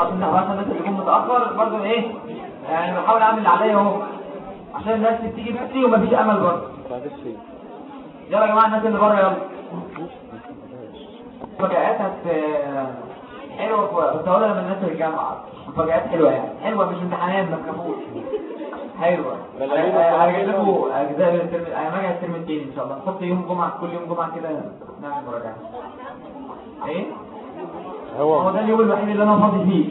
عشان اللي يكون متأخر برضه إيه يعني بحاول أعمل اللي عليا اهو عشان الناس تيجي بدري ومفيش أمل برضه. يلا يا جماعة الناس اللي بره يلا. مفاجآت حلوة بس هقولها لما الناس الجامعة. مفاجآت حلوة يعني. حلوة مش امتحانات ما تخافوش حلوة. هجيب لكم أجزاء الترم أنا هاجي الترم التاني إن شاء الله. نحط يوم جمعة كل يوم جمعة كده نعمل مراجعة. إيه؟ هو هو ده اليوم الوحيد اللي أنا فاضي فيه.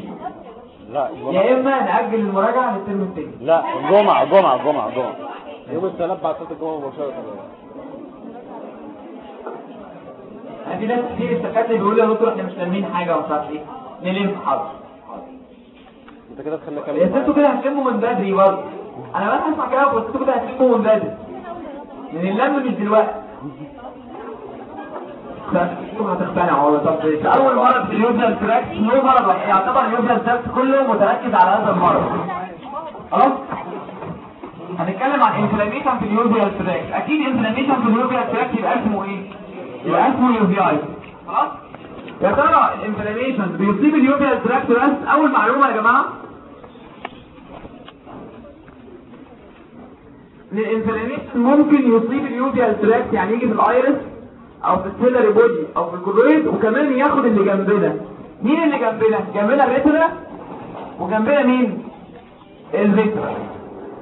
لا يا إما نأجل المراجعة للترم التاني. لا الجمعة الجمعة الجمعة الجمعة. يوم الثلاث بعد صلاة الجمعة مباشرة. يعني في ناس كتير استفادت بيقولوا يا دكتور إحنا مش لامين حاجة ومش عارف إيه. نلم حاضر أنت كده تخلي يا كلام ستو كده هتلموا من بدري برضه. أنا بس هسمع كلامك بس أنتوا كده هتلموا من بدري. يعني اللم مش دلوقتي. أنتوا هتقتنعوا طب في اول مرض في ال uveal tract نو مرض يعتبر ال uveal tract كله متركز على هذا المرض خلاص هنتكلم عن inflammation في ال uveal tract أكيد inflammation في ال uveal tract يبقى اسمه إيه؟ يبقى اسمه يوزياي خلاص يا ترى ال inflammation بيصيب ال uveal tract بس اول معلومه يا جماعة ال inflammation ممكن يصيب ال uveal tract يعني يجي في ال iris أو في ال ciliary body أو في ال choroid وكمان ياخد اللي جنبنا. مين اللي جنبنا؟ جنبنا ال retina؟ وجنبنا مين؟ ال vitreous.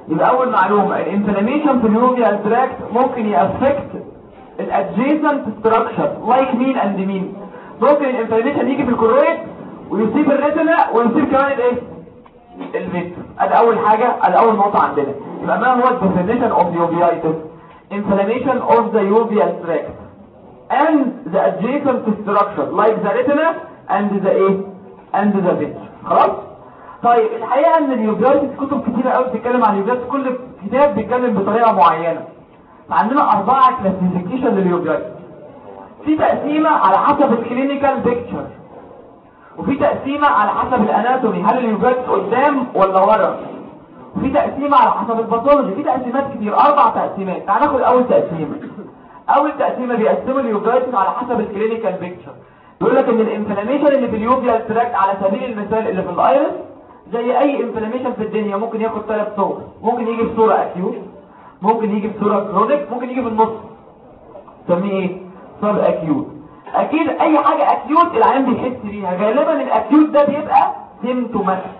يبقى أول معلومة الانفلاميشن في اليوبيال تراكت ممكن يأفكت الادجيسنت ستراكشر لايك مين and مين. ممكن ال inflammation يجي في ال choroid ويصيب ال retina ويصيب كمان الايه ال vitreous أدي أول حاجة أدي أول نقطة عندنا. يبقى ما هو definition of uveitis inflammation of the uveal tract. And the adjacent structure like the retina and the إيه and the vitreous خلاص؟ طيب الحقيقة إن ال uveitis كتب كتيرة قوي بتتكلم عن ال uveitis كل كتاب بيتكلم بطريقة معينة. فعندنا أربعة classification لل uveitis في تقسيمة على حسب ال clinical picture وفي تقسيمة على حسب ال anatomy هل اليوجات قدام ولا ورا؟ وفي تقسيمة على حسب ال pathology في تقسيمات كتير أربع تقسيمات. تعال ناخد اول تقسيمة. اول تقسيمة بيقسموا اليوجات على حسب ال clinical picture يقول لك إن ال inflammation اللي في ال uveal tract على سبيل المثال اللي في ال iris زي أي inflammation في الدنيا ممكن ياخد ثلاث صور. ممكن يجي بصورة acute ممكن يجي بصورة chronic ممكن يجي في النص. تسميه إيه؟ sub acute أكيد أي حاجة acute العيان بيحس بيها. غالبا ال acute ده بيبقى symptomatic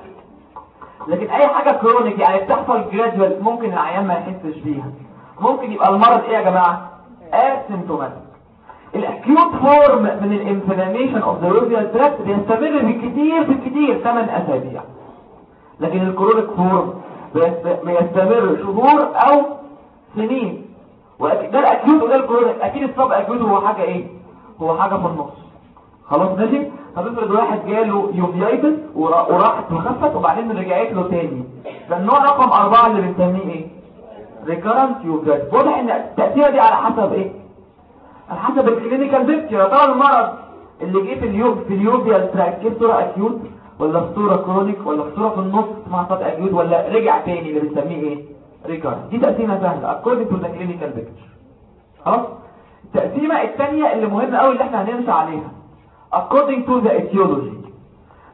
لكن أي حاجة chronic يعني بتحصل gradual ممكن العيان ما يحسش بيها. ممكن يبقى المرض إيه يا جماعة؟ asymptomatic ال acute form من ال inflammation of the uveal tract بيستمر بالكثير بالكثير 8 أسابيع. لكن ال chronic form بيستمر شهور أو سنين. وده ال acute وده ال chronic. أكيد ال sub acute هو حاجة إيه؟ هو حاجة في النص. خلاص ماشي؟ طب واحد جاله uveitis وراحت وخفت وبعدين رجعت له تاني. ده النوع رقم أربعة اللي بنسميه إيه؟ recurrent uveitis واضح إن التقسيمة دي على حسب إيه؟ على حسب ال clinical picture ترى المرض اللي جه في ال uv في ال uveal tract جه بصوره acute ولا بصوره chronic ولا بصوره في النص اسمها sub acute ولا رجع تاني اللي بنسميه إيه؟ recurrent دي تقسيمة سهلة. according to the clinical picture. خلاص؟ التقسيمة الثانية اللي مهمة قوي اللي إحنا هنمشي عليها. according to the etiology.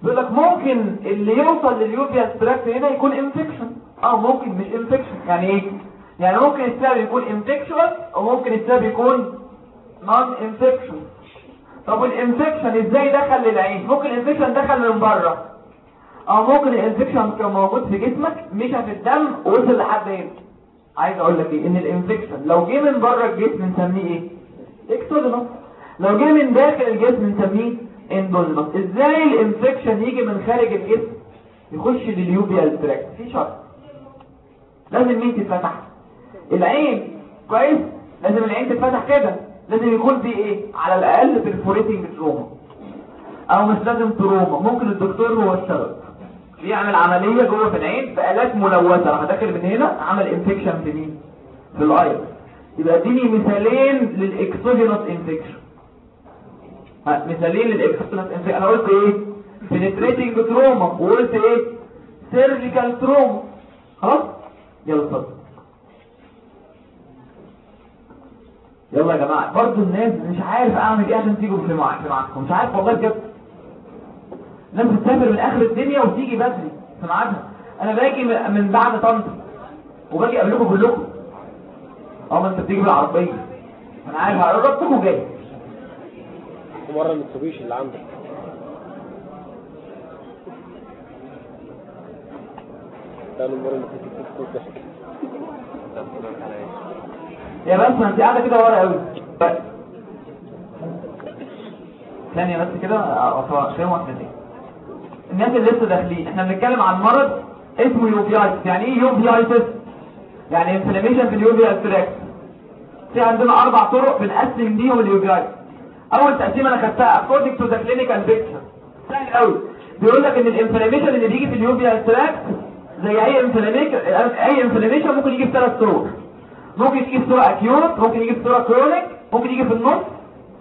بيقول لك ممكن اللي يوصل لل uveal tract هنا يكون infection. آه ممكن مش infection. يعني إيه؟ يعني ممكن السبب يكون infectious أو ممكن السبب يكون non infection طب ال infection إزاي دخل للعين؟ ممكن ال infection دخل من بره. أو ممكن ال infection كان موجود في جسمك مشى في الدم ووصل لحد هنا. عايز أقول لك إيه؟ إن ال infection لو جه من بره الجسم نسميه إيه؟ exogenous لو جه من داخل الجسم نسميه endogenous إزاي ال infection يجي من خارج الجسم؟ يخش لل uveal tract في شرط. لازم مين تتفتح العين كويس؟ لازم العين تتفتح كده. لازم يكون في إيه؟ على الأقل perforating trauma أو مش لازم trauma ممكن الدكتور هو السبب. يعمل عملية جوه في العين بآلات ملوثة. راح داخل من هنا عمل infection في مين؟ في ال iris يبقى اديني مثالين لل exogenous infection مثالين لل exogenous infection أنا قلت إيه؟ penetrating trauma وقلت إيه؟ surgical trauma خلاص؟ يلا اتفضل. يلا يا جماعة. برضه الناس مش عارف أعمل إيه عشان تيجوا في معاك في معاكم. مش عارف والله بجد. ناس بتسافر من آخر الدنيا وتيجي بدري في ميعادها. أنا باجي من بعد طنطا وباجي قبلكم كلكم. أه ما أنت بتيجي بالعربية. أنا عارف. هقربتكم وجاي مرة متسوبيش اللي عندك. تاني مرة ضحك يا بس ما انت قاعدة كده ورا قوي. ثانية بس كده عشان واحدة تاني الناس اللي لسه داخلين. إحنا بنتكلم عن مرض اسمه uveitis. يعني إيه uveitis؟ يعني inflammation في ال uveal tract في عندنا أربع طرق بنقسم بيهم ال uveitis. أول تقسيمة أنا خدتها according to the clinical picture. سهل قوي. بيقول لك إن ال inflammation اللي بيجي في ال uveal tract زي أي inflammation أي inflammation ممكن يجي في ثلاث طرق. ممكن يجي في صوره acute ممكن يجي في صوره chronic ممكن يجي في النص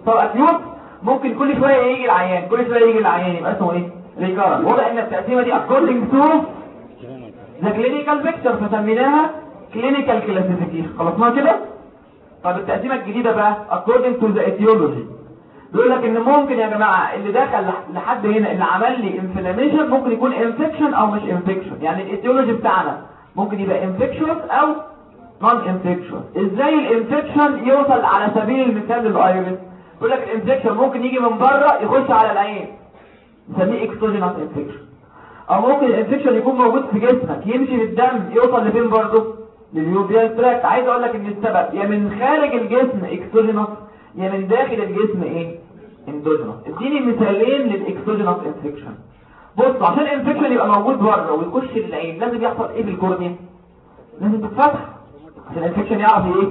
صوره acute ممكن كل شوية يجي العيان كل شوية يجي العيان. يبقى اسمه إيه؟ recurrent واضح إن التقسيمة دي according to the clinical picture فسميناها clinical classification. خلصناها كده؟ طب التقسيمة الجديدة بقى according to the etiology. بيقول لك إن ممكن يا جماعة اللي دخل لح- لحد هنا اللي عمل لي inflammation ممكن يكون infection أو مش infection يعني ال etiology بتاعنا ممكن يبقى infection أو non infection إزاي ال infection يوصل على سبيل المثال لل iris بيقول لك ال infection ممكن يجي من بره يخش على العين. نسميه exogenous infection أو ممكن ال infection يكون موجود في جسمك يمشي بالدم يوصل لفين برضه؟ لل uveal tract عايز أقول لك إن السبب يا من خارج الجسم exogenous يا من داخل الجسم إيه؟ endogenous إديني مثالين لل exogenous infection بص عشان ال infection يبقى موجود بره ويخش للعين لازم يحصل إيه في ال cornea؟ لازم تتفتح. عشان ال infection يعرف إيه؟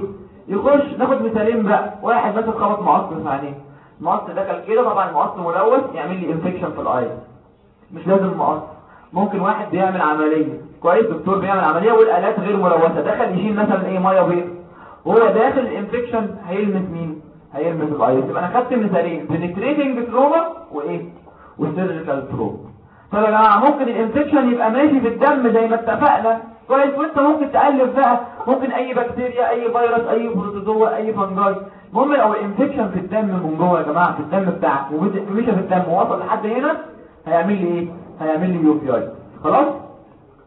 يخش ناخد مثالين بقى. واحد مثلا خبط مقص في عينيه المقص دخل كده طبعا المقص ملوث يعمل لي infection في ال eye مش لازم مقص ممكن واحد بيعمل عملية. كويس دكتور بيعمل عملية والآلات غير ملوثة. دخل يشيل مثلا إيه مية بيض. وهو داخل ال infection هيلمس مين؟ هيلمس ال iris يبقى أنا خدت مثالين. penetrating trauma وإيه؟ و surgical trauma طب يا جماعة ممكن ال infection يبقى ماشي في الدم زي ما اتفقنا؟ كويس وانت ممكن تألف بقى ممكن أي بكتيريا أي فيروس أي protozoa أي fungi المهم لو ال infection في الدم من جوه يا جماعة في الدم بتاعك ومشى في الدم ووصل لحد هنا هيعمل لي إيه؟ هيعمل لي يو بي اي خلاص؟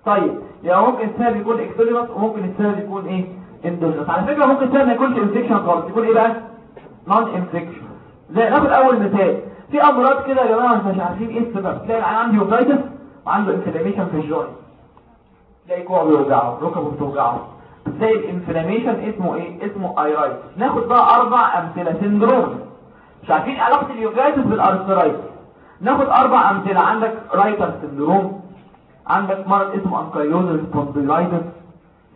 طيب يعني ممكن السبب يكون exogenous وممكن السبب يكون إيه؟ endogenous على فكرة ممكن السبب ما يكونش infection خالص يكون إيه بقى؟ non infection زي ناخد أول مثال. في أمراض كده يا جماعة مش عارفين إيه السبب. تلاقي عنده uveitis وعنده inflammation في ال joint تلاقي كوعه بيوجعه ركبه بتوجعه تلاقي ال inflammation اسمه إيه؟ اسمه arthritis ناخد بقى أربع أمثلة. syndrome مش عارفين علاقة ال uveitis بال arthritis ناخد أربع أمثلة. عندك Reiter syndrome عندك مرض اسمه ankylosing spondylitis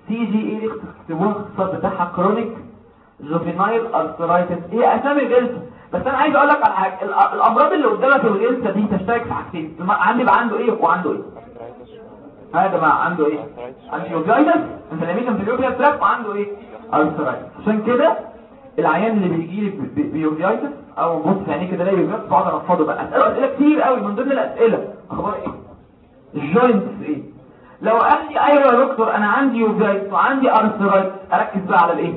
CJA اكتبوها الاختصار بتاعها chronic juvenile arthritis إيه أسامي غلسة بس أنا عايز أقول لك على حاجة. الأمراض اللي قدامك الغلسة دي تشترك في حاجتين. عندي بقى عنده إيه وعنده إيه؟ يا جماعة عنده إيه؟ عنده uveitis inflammation في ال uveal tract وعنده إيه؟ arthritis عشان كده العيان اللي بيجي لي ب- ب- ب uveitis أو بص في عينيه كده الاقي uveitis بقعد أنفضه بقى. اساله اسئله كتير قوي من ضمن الأسئلة. أخبار إيه؟ ال joints إيه؟ لو قال لي أيوه يا دكتور أنا عندي uveitis وعندي arthritis أركز بقى على الإيه؟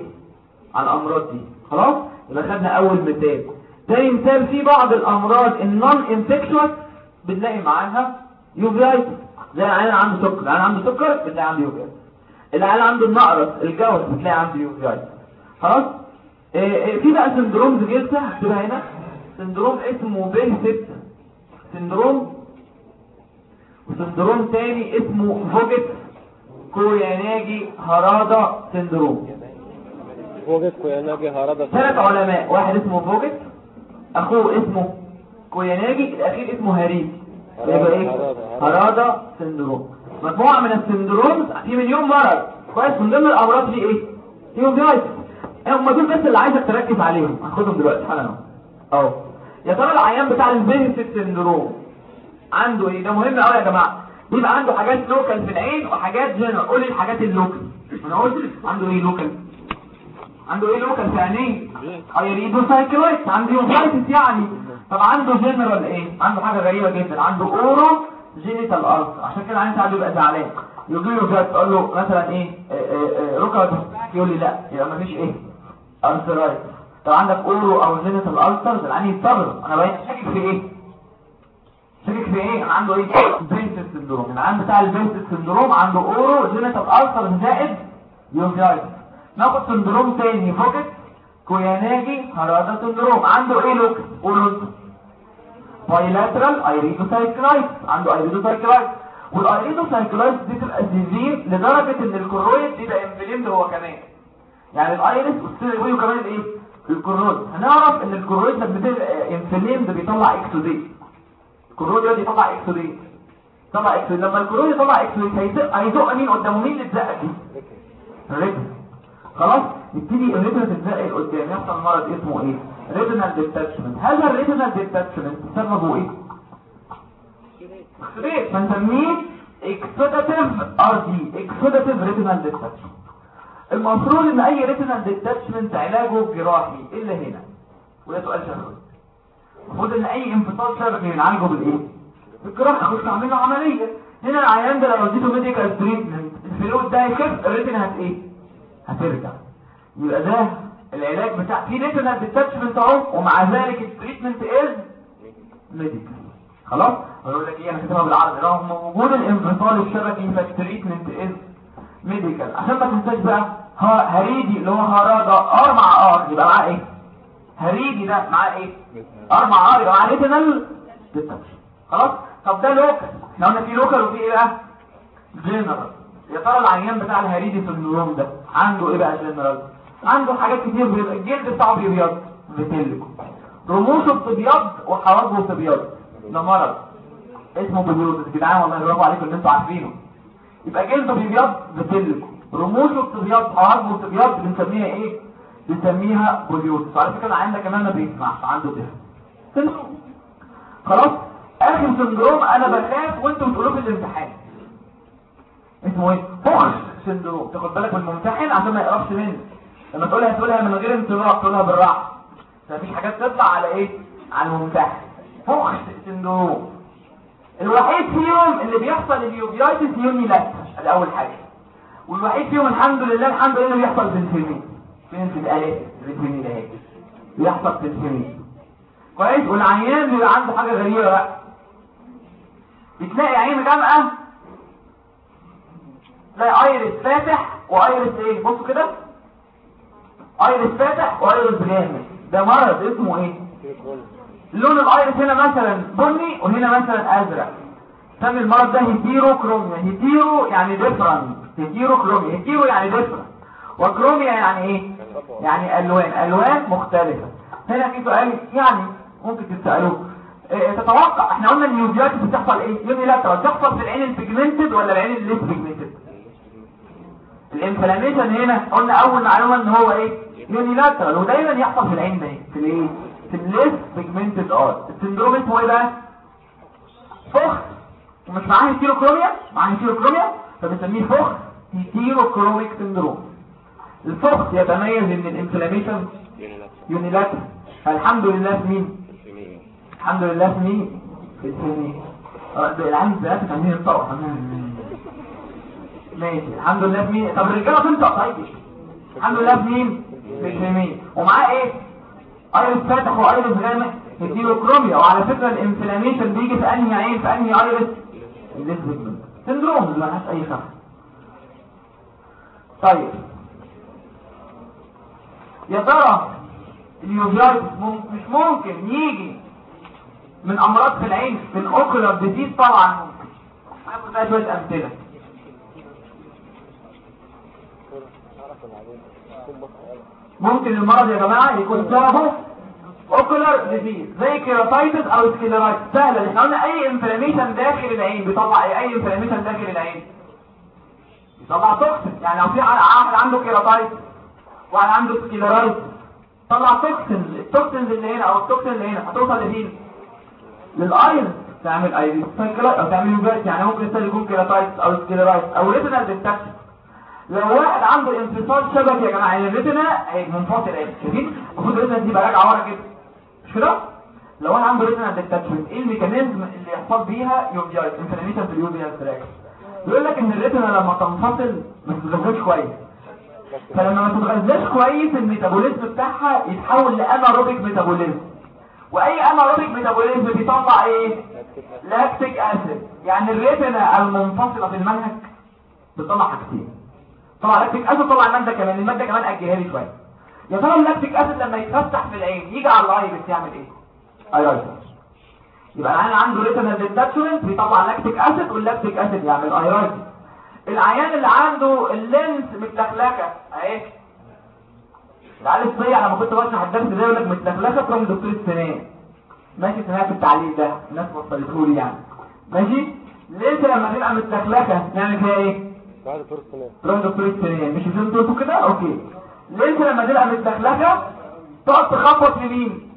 على الأمراض دي. خلاص؟ يبقى خدنا أول مثال. تاني مثال في بعض الأمراض ال non infectious بنلاقي معاها uveitis زي العيان عنده سكر. العيان عنده سكر بتلاقي عنده uveitis العيان عنده النقرس الجوز بتلاقي عنده uveitis خلاص؟ إيه إيه في بقى syndrome غلسة هكتبها هنا. syndrome اسمه Behcet's syndrome و syndrome تاني اسمه فوجت كوياناجي هرادا syndrome. Vogt Koyanagi Harada ثلاث علماء واحد اسمه Vogt أخوه اسمه Koyanagi الأخير اسمه هريدي يبقى إيه؟ Harada syndrome. مجموعة من ال syndromes في مليون مرض. كويس من ضمن الأمراض دي إيه؟ فيهم جايز هم دول بس اللي عايزك تركز عليهم. هاخدهم دلوقتي حالا اهو أهو. يا ترى العيان بتاع ال Behcet's syndrome عنده إيه؟ ده مهم قوي يا جماعة. بيبقى عنده حاجات local في العين وحاجات جنرال قول الحاجات ال local أنا قلت عنده إيه local عنده إيه local في عينيه؟ iridocyclitis عنده uveitis يعني. طب عنده جنرال إيه عنده حاجة غريبة جدا عنده أورو جينيتال ارث عشان كده عين ساعات زعلان. يجي له جات تقول له مثلا إيه آه، آه، آه، ركب يقول لي لا يبقى مفيش إيه ارثرايت طب عندك أورو أو جينيتال ارثر العين يستغرب أنا بقيت شاكك في إيه؟ شاكك في إيه؟ أنا عنده إيه؟ بنسل سندروم العام بتاع البنسل سندروم عنده أورو جينيتال السر زائد يوفيايتس ناخد سندروم تاني فوكس Koyanagi Harada syndrome عنده إيه local؟ أورو. bilateral iridocyclitis عنده iridocyclitis وال iridocyclitis دي تبقى severe لدرجة إن ال choroid يبقى inflamed هو كمان. يعني ال iris وال ciliary كمان الايه ال choroid هنعرف إن ال choroid لما بتبقى inflamed بيطلع exudate ال choroid ده بيطلع exudate طلع exudate لما ال choroid يطلع exudate هيزق مين قدامه؟ مين اللي اتزق دي؟ خلاص؟ يبتدي ال retina تتزق لقدام يحصل مرض اسمه إيه؟ retinal detachment هذا ال retinal detachment سببه إيه؟ exudate بنسميه exudative RD exudative retinal detachment المفروض إن أي retinal detachment علاجه جراحي. إلا هنا. وده سؤال شفوي المفروض إن أي انفصال شبكي بنعالجه بالإيه؟ بالجراحة. اخش اعمل له عملية. هنا العيان ده لو اديته medical treatment ال fluid ده هيخف. ال retina هت إيه؟ هترجع. يبقى ده العلاج بتاع في retinal detachment اهو ومع ذلك ال treatment is medical خلاص؟ بقول لك إيه أنا كاتبها بالعربي. رغم وجود الانفصال الشبكي فال treatment is medical عشان ما تنساش بقى هريدي اللي هو Harada R مع R يبقى معاه إيه؟ هريدي ده معاه إيه؟ R مع R يبقى معاه retinal detachment خلاص؟ طب ده local إحنا قلنا في local وفي إيه بقى؟ جنرال يا ترى العيان بتاع ال Harada syndrome ده عنده إيه بقى جنرال عنده حاجات كتير بيبقى الجلد بتاعه بيبيض. بتلاقي رموشه بتبيض وحواجبه بتبيض. ده مرض. اسمه يا جدعان والله برافو عليكم ان أنتوا عارفينه. يبقى جلده بيبيض بتلاقي رموشه بتبيض حواجبه بتبيض بنسميها إيه؟ بنسميها poliosis وعلى فكرة ده كمان ما بيسمعش عنده ده. خلاص؟ آخر سندروم أنا بخاف وأنتوا بتقولوه في الامتحان. اسمه إيه؟ فخش سندروم. تاخد بالك من الممتحن عشان ما يقربش منك لما تقولها تقولها من غير انتظار تقولها بالراحة. مفيش حاجات تطلع على إيه؟ على الممتحن فخش سندروم الوحيد فيهم اللي بيحصل اليوبيايتس يوني لا. ادي أول حاجة. والوحيد فيهم الحمد لله الحمد لله اللي بيحصل بنسلين فين في الالات بنسلين ده هيك بيحصل بنسلين كويس؟ والعيان بيبقى عنده حاجة غريبة بقى. بتلاقي عين غامقة. تلاقي iris فاتح و iris إيه؟ بصوا كده. iris فاتح و iris غامق ده مرض اسمه إيه؟ لون ال iris هنا مثلا بني وهنا مثلا أزرق. سمي المرض ده heterochromia hetero يعني different heterochromia hetero يعني different و chromia يعني إيه؟ يعني ألوان. ألوان مختلفة. هنا في سؤال يعني ممكن تسألوه. إيه تتوقع إحنا قلنا النيوبيات بتحصل إيه؟ unilateral بتحصل في العين ال pigmented ولا العين ال less pigmented ال inflammation هنا قلنا أول معلومة إن هو إيه؟ unilateral ودايما يحصل في العين ده. في الإيه؟ في ال less pigmented iris ال syndrome اسمه إيه بقى؟ Fuchs. ومش معاه heterochromia معاه heterochromia فبنسميه Fuchs heterochromic syndrome. ال Fuchs يتميز ان ال inflammation. unilateral. فالحمد لله في مين؟ الحمد لله في مين؟ في السنين العين ثلاثة عاملين ينطقوا ماشي. الحمد لله مين طب الرجالة تنطق طيب؟ الحمد لله مين في اليمين ومعاه إيه؟ iris فاتح و iris غامق heterochromia وعلى فكرة ال inflammation بيجي في انهي عين؟ في انهي iris ال less pigmented syndrome. ما لهاش أي شرح طيب. يا ترى ال uveitis مش ممكن يجي من أمراض في العين؟ من ocular disease طبعا. ممكن هاخد شوية أمثلة. ممكن المرض يا جماعة يكون سببه ocular disease زي keratitis أو scleritis سهلة إحنا قلنا أي inflammation داخل العين. بيطلع إيه؟ أي inflammation داخل العين. بيطلع toxin يعني لو في واحد عنده keratitis واحد عنده scleritis طلع toxin ال toxin اللي هنا أو ال toxin اللي هنا. هتوصل لفين؟ لل iris تعمل أو تعمل يعني ممكن يكون keratitis أو scleritis أو retinal detachment لو واحد عنده انفصال شبكي يا جماعة يعني ال retina منفصل إيه شايفين المفروض ال retina دي بقى راجعة ورا كده. مش كده؟ لو واحد عنده retinal detachment إيه ال mechanism اللي يحصل بيها uveitis inflammation في ال uveal tract بيقول لك إن ال retina لما تنفصل ما تتغذاش كويس. فلما ما تتغذاش كويس ال metabolism بتاعها يتحول ل anaerobic metabolism. وأي anaerobic metabolism بيطلع إيه؟ lactic acid. يعني ال retina المنفصلة في المنهج بتطلع حاجتين. طبعا lactic acid طلع الماده كمان المادة كمان أجلها لي شوية. يا ترى ال lactic acid لما يتفتح في العين يجي على ال iris يعمل إيه؟ iritis يبقى العيان عنده retina detachment بيطلع lactic acid وال lactic acid يعمل iritis العيان اللي عنده ال lens متلخلخة اهي العيال الصيع لما كنت بشرح الدرس ده يقول لك متلخلخة تروح لدكتور السنان. ماشي سمعت التعليق ده الناس وصلته لي يعني. ماشي؟ lens لما تبقى متلخلخة نعمل فيها إيه؟ بعد فرصة سنة تروح لدكتور السنان مش لازم تقولوا كده؟ okay. lens لما تبقى متلخلخه تقعد تخبط في مين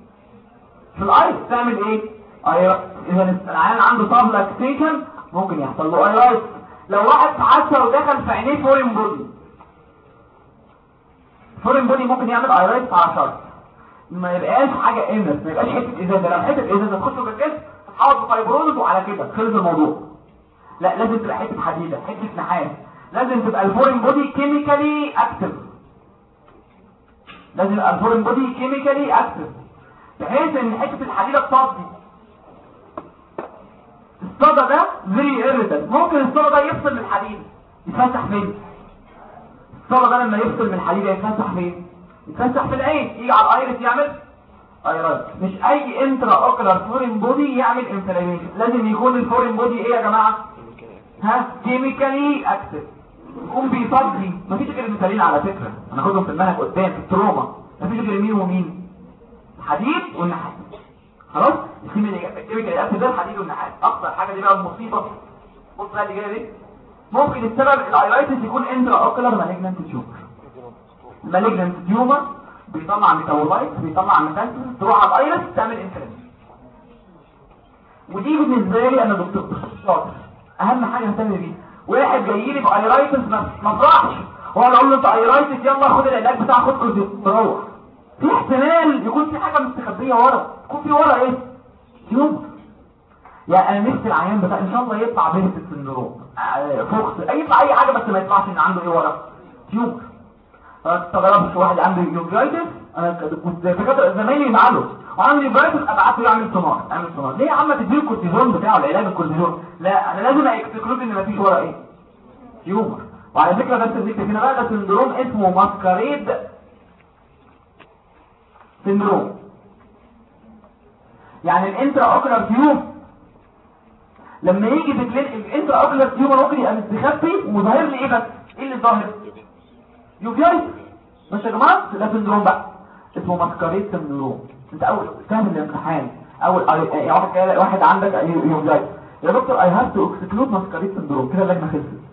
في ال iris تعمل إيه؟ أيوه إذا العيان عنده subluxation ممكن يحصل له iritis لو واحد اتعشى ودخل في عينيه foreign body foreign body ممكن يعمل iritis على شرط ما يبقاش حاجة انس ما يبقاش حتة إزازة. لو حتة إزازة تخش في الجسم تتحول ب fibrosis وعلى كده. خلص الموضوع. لا لازم تبقى حتة حديدة حتة نحاس. لازم تبقى ال foreign body chemically active لازم يبقى ال foreign body chemically active بحيث إن حتة الحديدة تصدي الصدى ده very irritant ممكن الصدى ده يفصل من الحديد يتفتح فين الصدى ده لما يفصل من الحديد يتفتح فين يتفتح في العين يجي على ال iris يعمل iritis مش أي intraocular foreign body يعمل inflammation لازم يكون ال foreign body إيه يا جماعة؟ ها؟ chemically active يكون بيصدي. مفيش غير المثالين على فكرة. هناخدهم في المنهج قدام في ال trauma. مفيش غير مين ومين. الحديد والنحاس. خلاص؟ ال chemical active ده الحديد والنحاس. أكتر حاجة دي بقى المصيبة. بص بقى اللي جاية دي ممكن السبب ال iritis يكون intraocular malignant tumor ال malignant tumor بيطلع metabolite بيطلع ميتانس تروح على ال iris تعمل inflammation ودي بالنسبة لي أنا دكتور. شاطر. أهم حاجة اهتم بيها. واحد جاي لي ب iritis ما ما افرحش وأنا أقول له أنت iritis يلا خد العلاج بتاعك خد كورتيزون تروح. في احتمال يكون في حاجة مستخبية ورا. يكون في ورا إيه؟ tumor يا أنا نفسي العيان بتاع إن شاء الله يطلع Behcet syndrome آه، Fuchs أي يطلع أي حاجة بس ما يطلعش ان عنده إيه ورا؟ tumor أنا استغربت واحد عنده uveitis. أنا كنت دكاتره زمايلي معاله. وعنده يوفرايتس ابعته يعمل سونار أعمل سونار ليه يا عم تديله الكورتيزون بتاعه؟ العلاج الكورتيزون. لا أنا لازم اكسكلود إن مفيش ورا إيه؟ تيومر وعلى فكرة بس اللي هنا بقى ده سندروم اسمه ماسكاريد سندروم. يعني الانترا اوكلر تيوب لما يجي في الانترا اوكلر تيومر ممكن يبقى مستخبي وظاهر لي إيه بس؟ إيه اللي ظاهر؟ uveitis. مش يا جماعة ده syndrome بقى. اسمه masquerade syndrome. انت اول فاهم الامتحان اول واحد عندك uveitis يا دكتور I have to exclude masquerade syndrome كده اللجنه خلصت.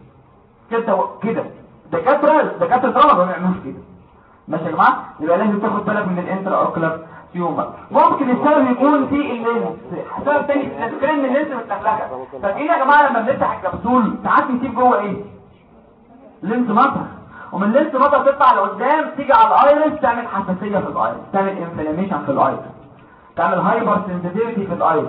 كده كده. دكاتره دكاترة طلبة ما بيعملوش كده. ماشي يا جماعة؟ يبقى لازم تاخد بالك من ال intraocular tumor ممكن السبب يكون في ال lens سبب تاني ان ال lens متلخلخة. فاكرين يا جماعة لما بنفتح الكبسول ساعات بيسيب جوه إيه؟ lens matter. ومن ال lens matter تطلع لقدام تيجي على ال iris تعمل حساسية في ال iris تعمل inflammation في ال iris تعمل hypersensitivity في ال iris.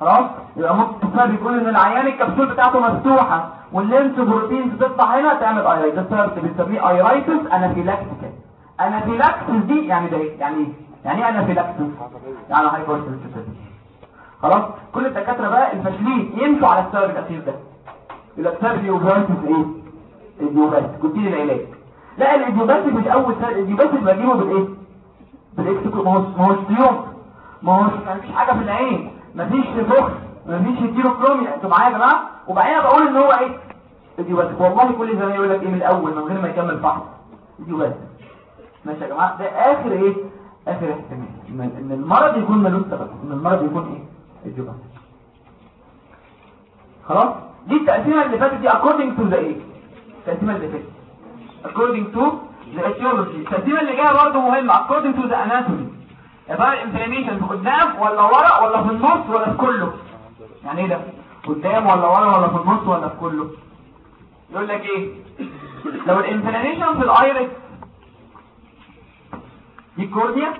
خلاص؟ يبقى ممكن السبب يكون إن العيان الكبسول بتاعته مفتوحة وال lens protein تطلع هنا تعمل iritis ده السبب بنسميه iritis anaphylactic anaphylaxis دي يعني ده إيه؟ يعني إيه؟ يعني إيه anaphylaxis يعني hypersensitivity خلاص؟ كل الدكاترة بقى الفاشلين يمشوا على السبب الأخير ده. يبقى السبب ال uveitis إيه؟ كنت لي العلاج لا ال uveitis مش أول سبب ال uveitis بجيبه بالإيه؟ بال exclusion ما هوش ما هوش ما هوش مفيش حاجة في العين مفيش focus مفيش heterochromia أنتوا معايا يا جماعة؟ وبعدين بقول إن هو إيه؟ ال uveitis والله كل زمان يقول لك إيه من الأول من غير ما يكمل فحص. ال uveitis ماشي يا جماعة؟ ده آخر إيه؟ آخر احتمال. إن المرض يكون ملوش سبب إن المرض يكون إيه؟ الجبهه خلاص؟ دي التقسيمه اللي فاتت دي according to the إيه التقسيمه اللي فاتت according to the etiology التقسيمه اللي جاية برضه مهمه according to the anatomy. ترى ال inflammation في قدام ولا ورا ولا في النص ولا في كله. يعني إيه ده؟ قدام ولا ورا ولا في النص ولا في كله. يقول لك إيه؟ لو ال inflammation في ال iris دي ال cornea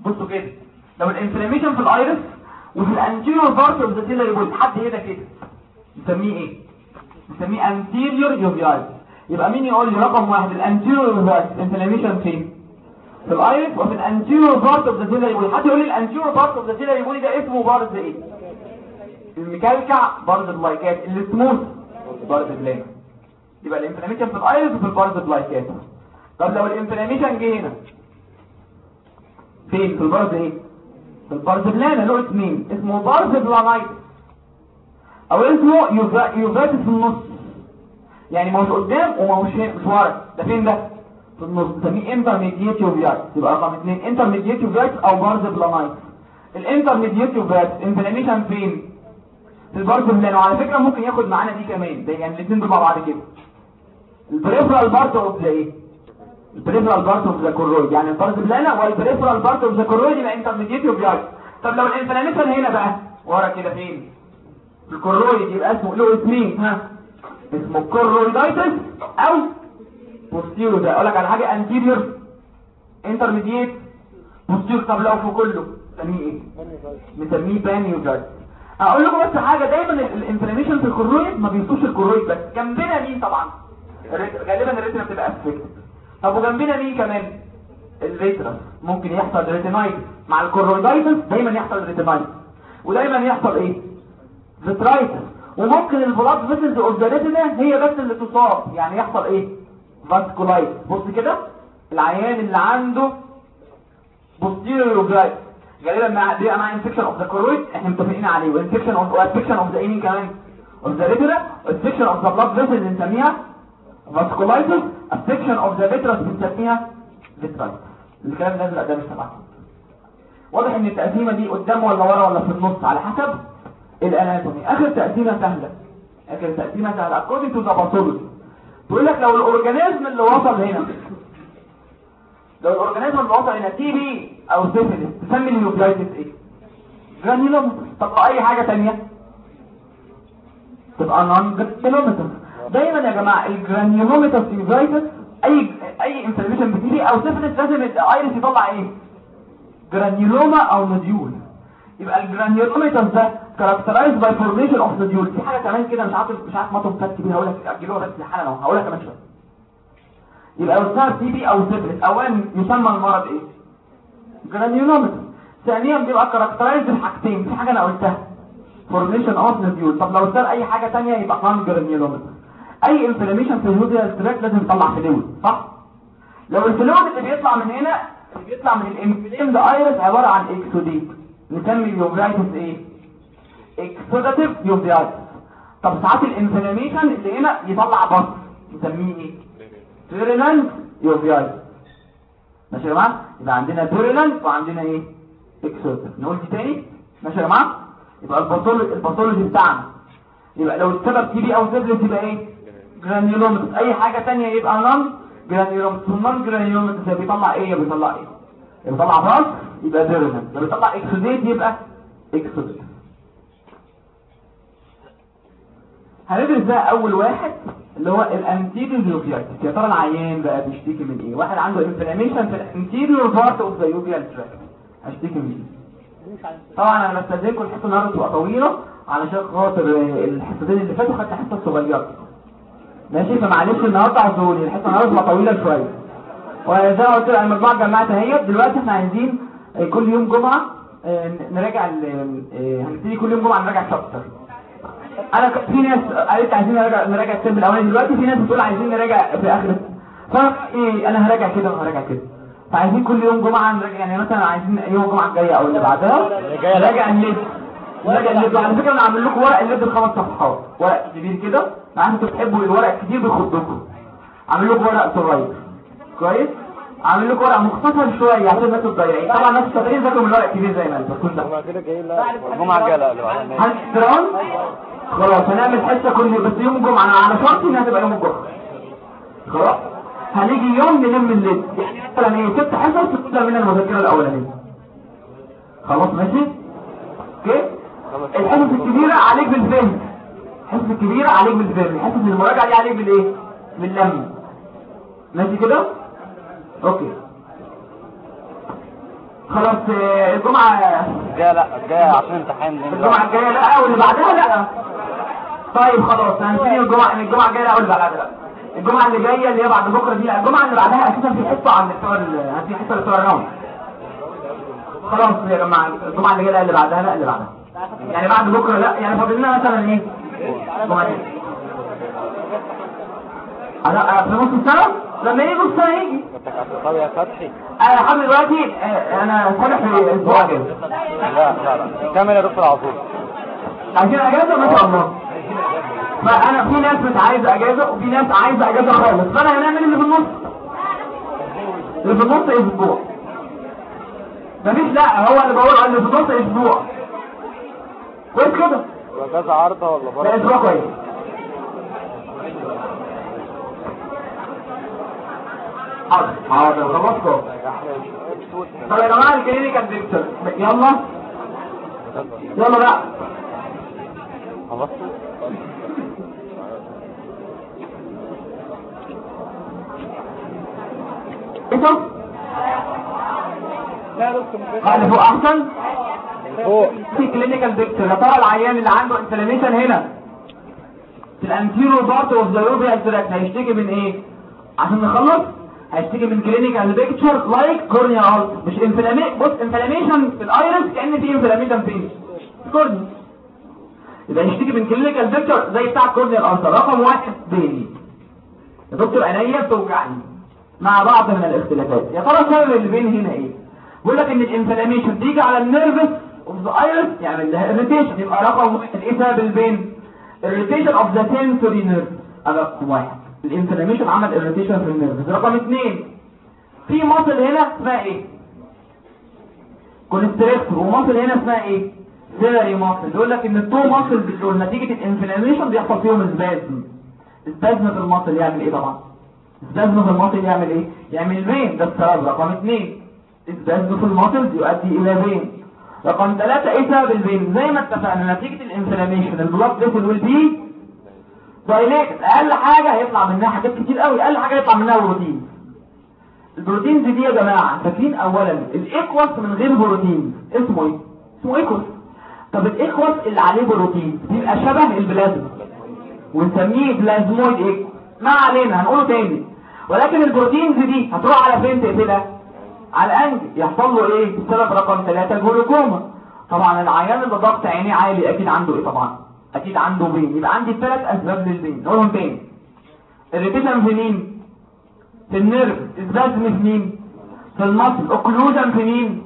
بصوا كده. لو ال inflammation في ال iris وفي ال anterior part of the ciliary body لحد هنا كده. نسميه إيه؟ نسميه anterior uveitis يبقى مين يقول لي رقم واحد؟ ال anterior uveitis inflammation فين في ال iris وفي ال anterior part of the ciliary body حد يقول لي ال anterior part of the ciliary body ده اسمه pars إيه؟ المكلكع pars plicata. ال smooth pars plana يبقى ال inflammation في ال iris وفي ال pars plicata. طب لو ال inflammation جه هنا. فين؟ في ال pars إيه؟ في ال pars plana له اسمين اسمه pars planitis أو اسمه uve- uveitis في النص. يعني ما هوش قدام وما هوش مش ورا ده فين ده؟ في النص. نسميه intermediate uveitis يبقى رقم اثنين intermediate uveitis أو pars planitis ال intermediate uveitis inflammation فين في ال pars plana وعلى فكرة ممكن ياخد معانا دي كمان. ده يعني الاثنين دول مع بعض كده. ال peripheral part of the إيه ال peripheral part of the choroid يعني ال pars plana وال peripheral part of the choroid يبقى intermediate uveitis طب لو ال inflammation هنا بقى ورا كده فين؟ في ال choroid يبقى اسمه له اسمين ها؟ اسمه choroiditis أو posterior ده أقول لك على حاجة anterior intermediate posterior طب لو في كله نسميه إيه؟ نسميه panuveitis أقول لكم بس حاجة دايما ال inflammation في ال choroid ما بيوصوش ال choroid بس. جنبنا مين طبعا؟ غالبا ال retina بتبقى affected طب وجنبنا مين كمان؟ ال vitreous ممكن يحصل retinitis. مع ال choroiditis دايما يحصل retinitis. ودايما يحصل إيه؟ vitritis. وممكن ال blood vessels of the retina هي بس اللي تصاب. يعني يحصل إيه؟ vasculitis. بص كده. العيان اللي عنده posterior uveitis غالبا مع بيبقى مع affection of the choroid إحنا متفقين عليه. و affection of affection of the ايمين كمان. of the retina affection of the blood vessels بنسميها vasculitis affection of the vitreous بنسميها vitritis الكلام ده مش تبعنا واضح إن التقسيمه دي قدام ولا ورا ولا في النص؟ على حسب ال anatomy. آخر تقسيمه سهلة. آخر تقسيمه سهلة. According to the pathology. تقول لك لو ال organism اللي وصل هنا لو ال organism اللي وصل هنا TB أو سيفيلس تسمي ال uveitis إيه؟ granulomatous طب أي حاجة ثانية تبقى non-granulomatous دايما يا جماعة ال granulomatous uveitis أي أي inflammation ب TB أو سيفيلس لازم ال iris يطلع إيه؟ granuloma أو nodule يبقى ال granulomatous ده characterized by formation of nodule في حاجة كمان كده مش عارف مش عارف ما تنفك بيها هقول لك اجلوها بس لحالا أهو هقولها كمان شوية. يبقى لو اسمها TB أو سيفلس اولا يسمى المرض إيه؟ granulomatous ثانيا بيبقى characterized بحاجتين في حاجة أنا قلتها formation of nodule طب لو صار أي حاجة ثانية يبقى non-granulomatous أي inflammation في ال uveal tract لازم يطلع fluid صح؟ لو ال fluid اللي بيطلع من هنا اللي بيطلع من ال inflamed iris عبارة عن exudate نسمي ال uveitis إيه exudative uveitis طب ساعات ال inflammation اللي هنا يطلع pus نسميه إيه؟ purulent uveitis ماشي يا جماعة؟ يبقى عندنا purulent وعندنا إيه؟ exudative نقول دي تاني؟ ماشي يا جماعة؟ يبقى ال pathology بتاعنا. يبقى لو السبب TB أو سيفلس يبقى إيه؟ granulomatous أي حاجة ثانية يبقى non granulomatous وال non-granulomatous ده بيطلع إيه؟ بيطلع إيه؟ بيطلع pus يبقى purulent ده بيطلع exudate يبقى exudative هندرس بقى أول واحد اللي هو ال anterior uveal يا ترى العيان بقى بيشتكي من إيه؟ واحد عنده inflammation في ال anterior part of the uveal tract هشتكي من إيه؟ طبعا أنا بستاذنكم الحصه النهارده تبقى طويلة علشان خاطر الحصتين اللي فاتوا خدت حصة صغيرة. ماشي فمعلش النهارده اعذروني الحصة النهارده طويلة شوية. وزي ما قلت لك المجموعه جمعت اهي دلوقتي إحنا عايزين آه، كل يوم جمعة آه، نراجع آه، هنبتدي كل يوم جمعة نراجع chapter أنا في ناس قالت عايزين نراجع نراجع ال term الأولاني دلوقتي في ناس بتقول عايزين نراجع في آخر إيه أنا هراجع كده وهراجع كده. فعايزين كل يوم جمعة نراجع يعني مثلا عايزين يوم الجمعه الجاية أو اللي بعدها. نراجع ال lid. نراجع ال lid. وعلى فكرة أنا عامل لكم ورق ال lid الخمس صفحات. ورق كبير كده. مع أنتوا بتحبوا الورق الكتير بيخضكم. عامل لكم ورق صغير. كويس؟ عامل لكم ورق مختصر شوية عشان الناس الضايعين طبعا الناس الشاطرين ذاكروا من الورق الكبير زي ما انت. كل ده. هما كده جايين لا الجمعة الجاية لا لا. هل ترون؟ خلاص هنعمل حصة كل بس يوم الجمعة. أنا على شرط إنها تبقى يوم الجمعة. خلاص؟ هنيجي يوم نلم الليل. يعني مثلا إيه ست حصص تبدا من المذاكرة الأولانية. خلاص ماشي؟ Okay؟ الحصص الكبيرة عليك بالفهم. الحصص الكبيره عليك بالفهم الحصص المراجعة دي عليك بالايه باللم ماشي كده؟ Okay. خلاص آه، الجمعه جاية لأ جاية عشان امتحان. الجمعة الجاية لأ واللي بعدها لأ. طيب خلاص هنسيب الجمعة الجمعة الجاية لأ واللي بعدها لأ. الجمعة اللي جاية اللي هي بعد بكرة دي لأ الجمعة اللي بعدها أساسا في حصة عند بتوع في حصة بتوع الراوند خلاص يا جماعة الجمعة اللي جاية لأ اللي بعدها لأ اللي بعدها. يعني بعد بكرة لا يعني فاضل لنا مثلا إيه؟ أنا في نص السنة؟ لما يجي نص السنة يجي. طب يا فتحي أنا لحد دلوقتي آه، أنا فاتح في أسبوع كده لا لا لا. كمل يا دكتور طول عايزين أجازة؟ ما شاء الله. فأنا في ناس مش عايزة أجازة وفي ناس عايزة أجازة خالص. فأنا هنعمل اللي في النص. اللي في النص أسبوع. مفيش لا هو اللي بقول اللي في النص أسبوع. كويس كده. وكذا عارضة ولا بره أسبوع كويس. حاضر. حاضر خلاص طب يا جماعة ال clinical picture يلا. يلا بقى. خلاص. أنتوا لا دكتور أحسن. في clinical picture يا ترى العيان اللي عنده inflammation هنا؟ في ال anterior part of the uveal tract هيشتكي من إيه؟ عشان نخلص هيشتكي من clinical picture like corneal ulcer مش inflamma بص inflammation في ال iris كأن في inflammation فين؟ cornea يبقى يشتكي من clinical picture زي بتاع corneal ulcer رقم واحد pain. يا دكتور عينيا بتوجعني. مع بعض من الاختلافات. يا ترى سبب ال pain هنا إيه؟ بيقول لك إن ال inflammation تيجي على ال nerves of the iris يعمل لها irritation يبقى رقم واحد إيه سبب ال pain؟ irritation of the sensory nerve. هذا رقم واحد. ال inflammation عمل irritation في ال nerves رقم اثنين. في muscle هنا اسمها إيه؟ constrictor و muscle هنا اسمها إيه؟ ciliary muscle يقول لك إن ال two muscle دول نتيجة ال inflammation بيحصل فيهم spasm spasm في ال muscle يعمل إيه طبعا؟ spasm في ال muscle يعمل إيه؟ يعمل pain ده السبب رقم اثنين. spasm في ال muscle يؤدي إلى pain رقم ثلاثة إيه سبب ال pain زي ما اتفقنا نتيجة ال inflammation ال blood vessel will be dilated أقل حاجة هيطلع منها حاجات كتير قوي. أقل حاجة يطلع منها بروتين ال proteins دي يا جماعة فاكرين اولا ال aqueous من غير بروتين. اسمه إيه؟ اسمه aqueous طب ال aqueous اللي عليه بروتين بيبقى شبه البلازما. ونسميه plasmoid aqueous ما علينا هنقوله تاني. ولكن ال proteins دي هتروح على فين تقفلها؟ على الانج يحصل له إيه؟ بسبب رقم ثلاثة جلوكوما طبعا العيان اللي ضغط عينيه عالي أكيد عنده إيه طبعا؟ أكيد عنده pain. يبقى عندي ثلاث أسباب لل pain. نقولهم تاني. irritation في مين؟ في ال nerve. spasm في مين؟ في ال muscle. occlusion في مين؟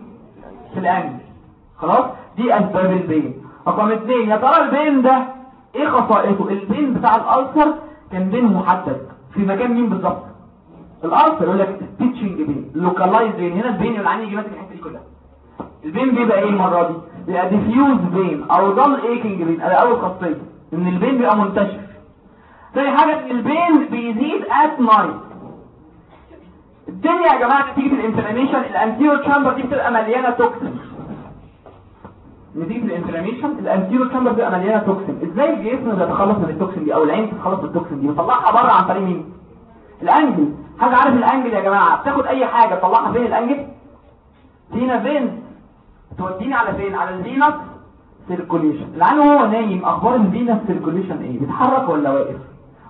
في الانج خلاص؟ دي أسباب ال pain. رقم اثنين يا ترى ال pain ده إيه خصائصه؟ ال pain بتاع ال ulcer كان pain محدد. في مكان مين بالظبط؟ ال ulcer يقول لك stitching pain localized pain هنا ال pain عندي يجي ماسك الحتة دي كلها. ال pain بيبقى إيه المرة دي؟ بيبقى diffuse pain أو dull aching pain ادي اول خاصيه إن ال pain بيبقى منتشر. تاني حاجة ان ال pain بيزيد at night الدنيا يا جماعة نتيجه ال inflammation. ال anterior chamber دي بتبقى مليانة toxin نتيجه ال inflammation ال anterior chamber بتبقى مليانة toxin إزاي الجسم بيتخلص من ال toxin دي؟ أو العين تتخلص من ال toxin دي؟ بيطلعها بره عن طريق مين؟ ال angle حاجة عارف ال angle يا جماعة؟ بتاخد أي حاجة تطلعها فين ال angle؟ فينا فين؟ توديني على فين؟ على ال venous circulation. العين وهو نايم أخبار ال venous circulation إيه؟ بيتحرك ولا واقف؟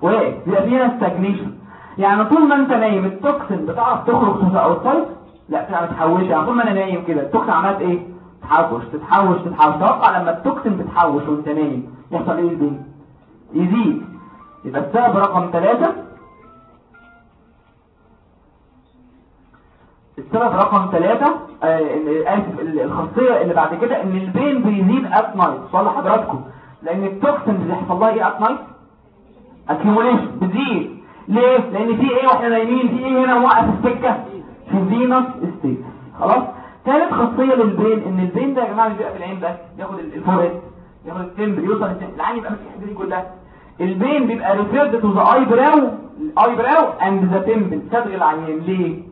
واقف. بيبقى في venous stagnation يعني طول ما أنت نايم ال toxins بتعرف تخرج تبقى outside لا بتبقى متحوشة. يعني طول ما أنا نايم كده ال toxins عملت إيه؟ تتحوش تتحوش تتحوش. توقع لما ال toxins بتحوش وأنت نايم يحصل إيه ال pain يزيد. يبقى السبب رقم ثلاثة السبب رقم ثلاثة آه آسف ال- الخاصية اللي بعد كده إن ال pain بيزيد at night صلح حضراتكم. لأن ال toxins اللي بيحصل لها إيه at night accumulation بتزيد. ليه؟ لأن في إيه وإحنا نايمين؟ في إيه هنا موقف السكة؟ في venous stasis خلاص؟ ثالث خاصية لل pain إن ال pain ده يا جماعة مش بيبقى في العين بس. ياخد ال- ال forehead ياخد ال temple يوصل العين يبقى ماسك الحتة دي كلها. ال pain بيبقى referred to the eyebrow ال eyebrow and the temple صدر العيان ليه؟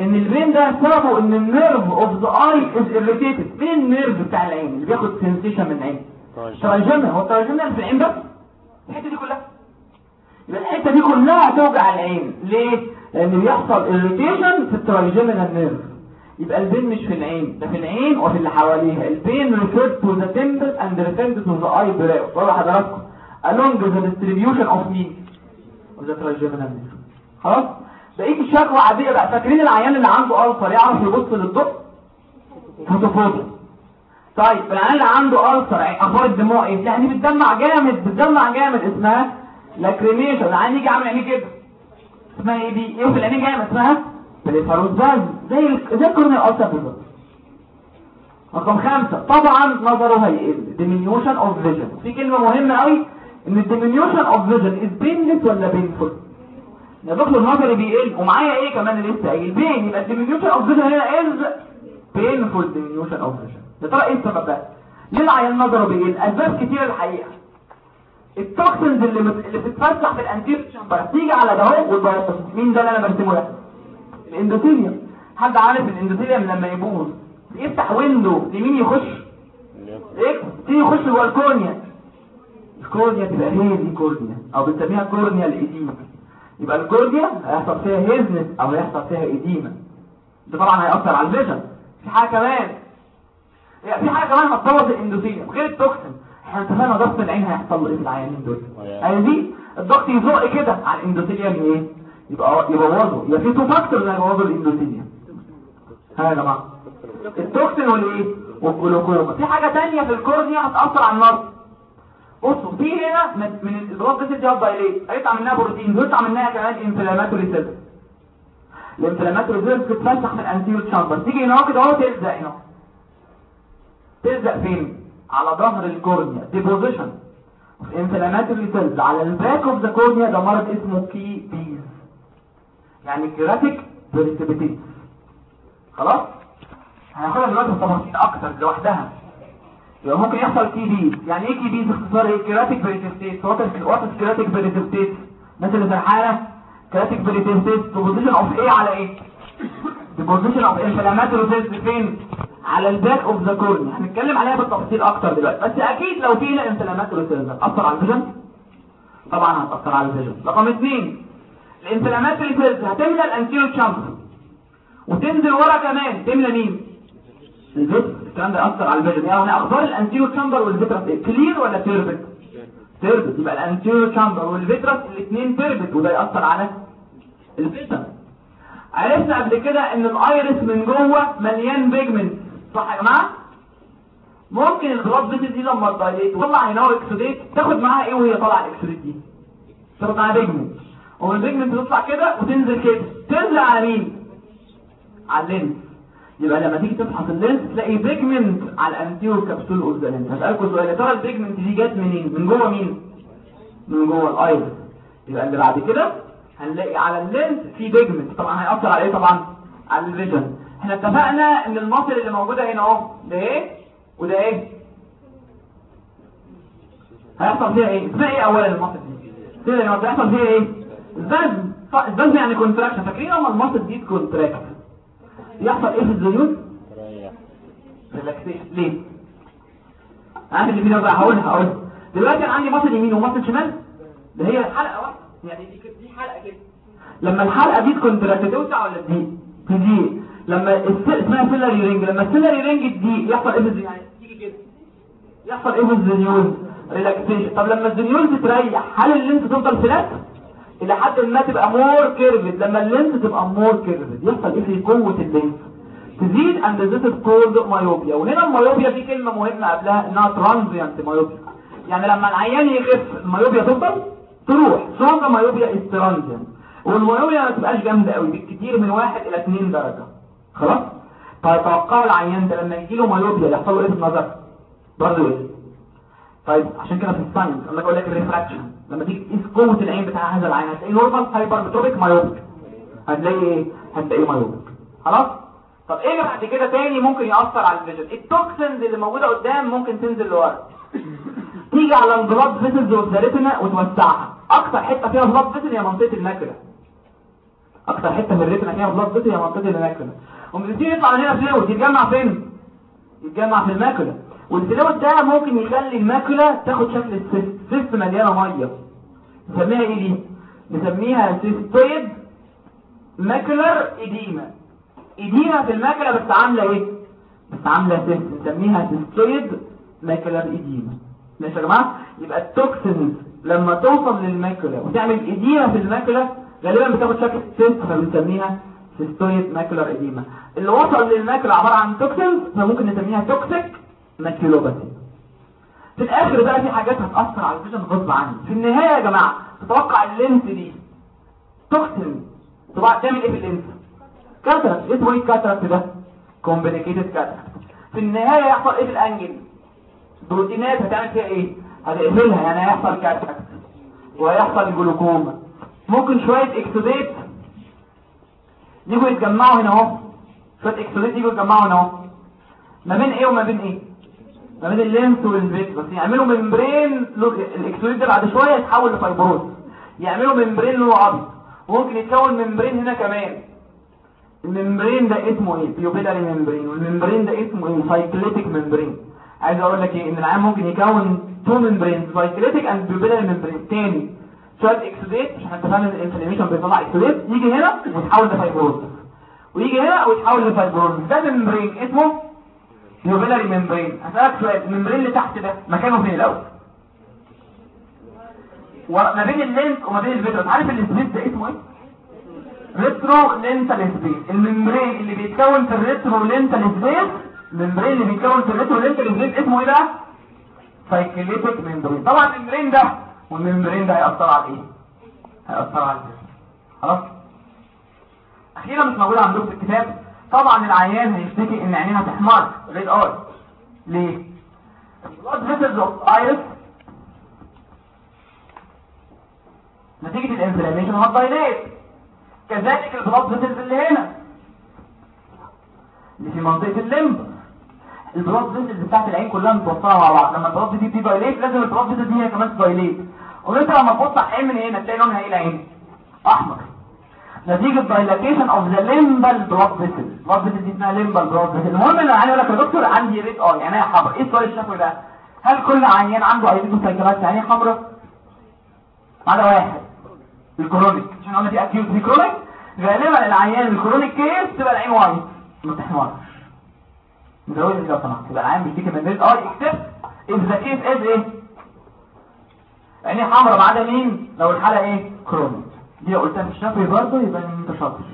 إن ال pain ده سببه إن ال nerve of the eye is irritated. مين ال nerve بتاع العين؟ اللي بياخد sensation من العين. trigeminal هو ال trigeminal في العين بس؟ الحتة دي كلها. يبقى الحتة دي كلها توجع العين. ليه؟ لأن بيحصل irritation في ال trigeminal nerve يبقى ال pain مش في العين. ده في العين وفي اللي حواليها. ال pain referred to the temple and referred to the eyebrow بقول لحضراتكم along the distribution of مين وده trigeminal خلاص؟ بقية الشكوى عادية بقى؟ فاكرين العيان اللي عنده ulcer يعرف يبص للضوء photophobia طيب العيان اللي عنده ulcer أخبار الدموع إيه؟ يعني بتدمع جامد بتدمع جامد اسمها lacrimation العيان يجي عامل عينيه كده. اسمها إيه دي؟ إيه في العينين جامد اسمها blepharospasm زي زي ال corneal ulcer بالظبط رقم خمسة طبعا نظره هيقل. diminution of vision. في كلمة مهمة قوي إن diminution of vision is painless ولا painful يا دكتور نظري بيقل. ومعايا إيه كمان لسه؟ قايل pain يبقى diminution of vision هنا is painful. Diminution of vision. يا ترى إيه السبب ده ليه العيان نظره بيقل؟ أسباب كتير الحقيقة. ال toxins اللي مت... اللي بتتفسح في ال anterior chamber تيجي على ده اهو والبايوبس مين ده اللي أنا برسمه ده؟ ال endothelium حد عارف ال endothelium لما يبوظ يفتح window لمين يخش؟ إيه؟ تيجي يخش جوه ال cornea ال cornea تبقى هي دي cornea أو بنسميها corneal edema يبقى ال cornea هيحصل فيها haziness أو هيحصل فيها edema. ده طبعا هيأثر على ال vision. في حاجة كمان. يعني في حاجة كمان هتبوظ ال endothelium غير ال toxins. إحنا اتفقنا ضغط العين هيحصل له إيه في العيانين دول. دي الضغط يزق كده على ال endothelium إيه؟ يبقى يبوظه يبقى في two factors هيبوظوا ال endothelium ها يا جماعة. ال toxins والإيه؟ والجلوكوما. في حاجة تانية في ال cornea هتأثر على النظر بصوا في هنا من من الإضراب vessels dilated هيطلع منها بروتين ويطلع منها كمان inflammatory cells ال inflammatory cells بتتفتح في ال anterior chamber تيجي هنا كده اهو تلزق هنا. تلزق فين؟ على ظهر ال cornea. deposition inflammatory cells على ال back of the cornea ده مرض اسمه KPs يعني keratic precipitates خلاص؟ هناخدها دلوقتي بتفاصيل أكتر لوحدها. يبقى ممكن يحصل KP يعني إيه KP باختصار إيه keratic precipitate what is keratic precipitate الناس اللي سرحانه keratic precipitate deposition of إيه على إيه deposition of inflammatory cells فين على ال back of the cornea هنتكلم عليها بالتفصيل أكتر دلوقتي. بس أكيد لو في هنا inflammatory cells هتأثر على ال vision؟ طبعا هتأثر على ال vision. رقم اثنين ال inflammatory cells هتملى ال anterior chamber وتنزل ورا كمان. تملى مين؟ ال vitreous الكلام ده يأثر على ال vision يعني أخبار ال anterior chamber وال vitreous إيه clear ولا turbid turbid يبقى ال anterior chamber وال vitreous الاثنين turbid وده يأثر على ال vision عرفنا قبل كده إن ال iris من جوه مليان pigment صح يا جماعة؟ ممكن ال blood vessels دي لما وتطلع عينها exudate تاخد معاها إيه وهي طالعة ال exudate دي؟ تاخد معاها pigment ومن ال pigment تطلع كده وتنزل كده. تنزل على مين؟ على ال lens يبقى لما تيجي تفحص ال lens تلاقي pigment على ال anterior capsule of the هسألكوا سؤال يا ترى ال pigment دي جت منين من جوه مين؟ من جوه ال iris يبقى اللي بعد كده هنلاقي على ال lens في pigment طبعا هيأثر على إيه؟ طبعا على ال vision. إحنا اتفقنا إن ال muscle اللي موجودة هنا أهو ده إيه؟ وده إيه؟ هيحصل فيها إيه؟ اسمها إيه اولا ال muscle دي؟ كده لما بيحصل فيها إيه؟ ال spasm. صح ال spasm يعني contraction فاكرين لما ال muscle دي contract يحصل إيه في ال zonule؟ relaxation ليه؟ عارف اللي فينا بقى؟ هقولها هقولها. دلوقتي أنا عندي muscle يمين و muscle شمال. ده هي الحلقة واحدة. يعني دي دي حلقة كده. لما الحلقة دي contract توسع ولا تضيق تضيق لما اسمها ciliary ring لما ال ciliary ring تضيق يحصل إيه في الزيوت؟ يعني تيجي كده. يحصل إيه في ال zonule relaxation. طب لما ال zonule تتريح هل ال lens تفضل flat؟ إلى حد ما تبقى more curved لما ال lens تبقى more curved يحصل إيه في قوة ال lens تزيد and that called myopia وهنا ال myopia دي كلمة مهمة قبلها إنها transient myopia يعني لما العيان يخف ال myopia تفضل تروح. strong myopia is transient وال myopia ما تبقاش جامدة قوي بالكتير من واحد إلى 2 درجة. خلاص؟ طيب العيان ده لما يجي له myopia يحصل له إيه في النظر؟ برضه إيه؟ طيب عشان كده في ال signs لما أقول لك ال refraction لما تيجي تقيس قوة العين بتاع هذا العين هتلاقي normal hypermetropic myopic هتلاقي إيه هتلاقيه myopic خلاص؟ طب إيه اللي بعد كده تاني ممكن يأثر على ال vision؟ ال toxins اللي موجودة قدام ممكن تنزل لورا. تيجي على ال blood vessels وال retina وتوسعها. أكتر حتة فيها blood vessel هي منطقة ال macula. أكتر حتة في ال retina فيها blood vessel هي منطقة ال macula. وبتبتدي يطلع من هنا يتجمع فين؟ يتجمع في الماكلة. والفلويد ده ممكن يخلي الماكلة تاخد شكل السيست سيست مليانة مية. نسميها إيه دي؟ نسميها cystoid macular edema edema في ال macula بس عاملة إيه؟ بس عاملة cyst. نسميها cystoid macular edema ماشي يا جماعة؟ يبقى ال toxins لما توصل لل macula وتعمل edema في ال macula غالبا بتاخد شكل cyst فبنسميها cystoid macular edema. اللي وصل لل macula عبارة عن toxin فممكن نسميها toxic maculopathy في الآخر بقى في حاجات هتأثر على ال vision غصب عني. في النهاية يا جماعة تتوقع ال lens دي toxin طبعا تعمل إيه في ال lens؟ cataract. اسمه إيه ال cataract ده؟ complicated cataract في النهاية يحصل إيه في ال angle؟ بروتينات هتعمل فيها إيه؟ هتقفلها يعني هيحصل cataract وهيحصل جلوكوما. ممكن شوية exudate يجوا يتجمعوا هنا أهو. شوية exudate يجوا يتجمعوا هنا أهو. ما بين إيه وما بين إيه؟ ما بين ال lens وال vitreous يعملوا membrane ال exudate ده بعد شوية يتحول ل fibrose. يعملوا membrane لونه ابيض وممكن يتكون membrane هنا كمان. ال membrane ده اسمه إيه؟ pupillary membrane وال membrane ده اسمه إيه؟ cyclitic membrane عايز أقول لك إيه؟ إن العيان ممكن يكون two membrane cyclitic and pupillary membrane تاني شوية exudate عشان انت فاهم ال inflammation بيطلع exudate. يجي هنا ويتحول ل fibrose. ويجي هنا ويتحول ل fibrose. ده membrane اسمه pupillary membrane. هسألك سؤال ال membrane اللي تحت ده مكانه فين الأول؟ وما بين ال lens وما بين ال vitreous عارف ال space ده اسمه إيه؟ retrolental space. ال membrane اللي بيتكون في ال retrolental space ال membrane اللي بيتكون في ال retrolental space اسمه إيه بقى؟ cyclitic membrane طبعا ال membrane ده وال membrane ده هيأثر على إيه؟ هيأثر على الجسم. خلاص؟ أخيرا مش موجوده عندكم في الكتاب؟ طبعا العيان هيشتكي إن عينيه هتحمر red eye ليه؟ البلاد فيسلز اوف ايرس نتيجة الانفلاميشن هتدايليت كذلك البلاد فيسلز اللي هنا. اللي في منطقة ال limb ال blood vessels بتاعت العين كلها متوصلة مع بعض. لما ال blood دي ت dilate لازم ال blood vessels دي هي كمان ت dilate وانت لما تبص على من هنا تلاقي لونها إيه العين. أحمر. نتيجة dilatation of the limbal blood vessel blood vessel دي اسمها limbal blood vessel المهم إن العيان يقول لك يا دكتور عندي red eye يعني حمراء إيه السؤال الشفوي ده؟ هل كل عيان عنده ايديكو سايكلات يعني حمراء ما عدا واحد. ال chronic عشان قلنا في acute في chronic غالبا العيان ال chronic case تبقى العين white ما تحمرش مزود لو سمحت يبقى العيان بيشتكي من red eye except if the case is إيه؟ عينيه حمراء ما عدا مين؟ لو الحالة إيه؟ chronic دي قلتها في الشفوي برضه يبقى انت شاطر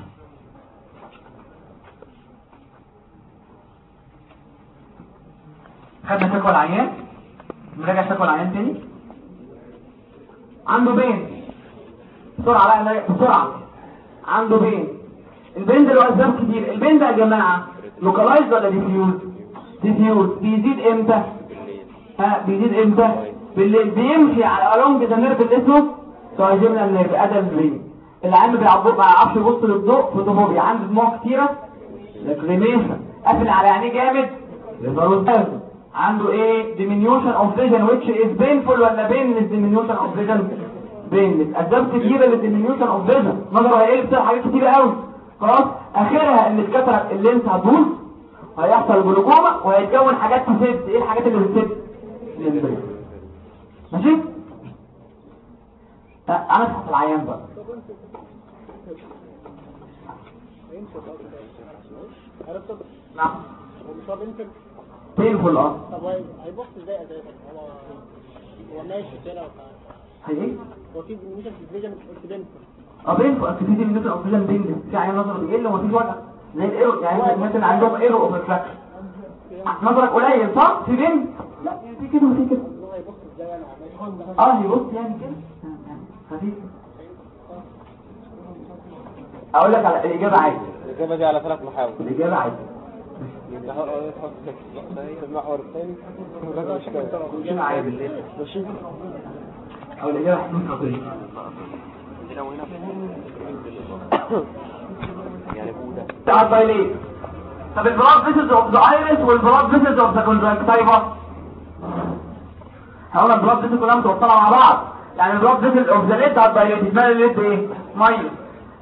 خدنا شكوى العيان نراجع شكوى العيان تاني عنده pain بسرعة لا بسرعة عنده pain ال pain ده له اسباب كتير ال pain ده يا جماعة لوكالايز ولا ديفيوز ديفيوز بيزيد إمتى ها بيزيد إمتى بالليل بيمشي على الونج ذا نيرف اللي سواجبنا النيرف آدم برين العام ما يعرفش يبص للضوء فوتوفوبيا عنده دموع كتيرة لاكريميشن قافل على عينيه جامد. ريفاروسازم عنده إيه؟ diminution of vision which is painful ولا painless diminution of vision painless اسباب كتيرة للديمينيوشن اوف فيجن نظرة هيقل حاجات كتيرة قوي. خلاص آخرها ان ال cataract ال lens هتبوظ. وهيحصل جلوكوما وهيتكون حاجات تسد إيه الحاجات اللي بتسد ماشي؟ أنا في العيان بقى. نعم. انت painful آه طب هيبص إزاي أساسا هو هو ماشي كده إيه هو في ميشن في فيجن اكسيدنت آه بينفع اكتيفيتي من أو فيجن بينج في عين نظر بيقل ومفيش وجع زي الايرو يعني اللي عندهم إيرو اوف ريفراكشن نظرك قليل صح؟ في بين لا في كده وفي كده. آه يبص يعني كده. خفيف أقول لك على الإجابة عادي. الإجابة دي على ثلاث محاور الإجابة عادي. المحور الثاني الاجابه عادي. أو الاجابه هتكون خطيره تعال بايليت طب البلاد فيسز اوف ذا ايرس والبلاد فيسز اوف ذا كونجكتيفا هقول البلاد فيسز كلها متوصلة مع بعض. يعني البلاد فيسز اوف ذا ليد هتدايليت اسمها الليد إيه؟ مية.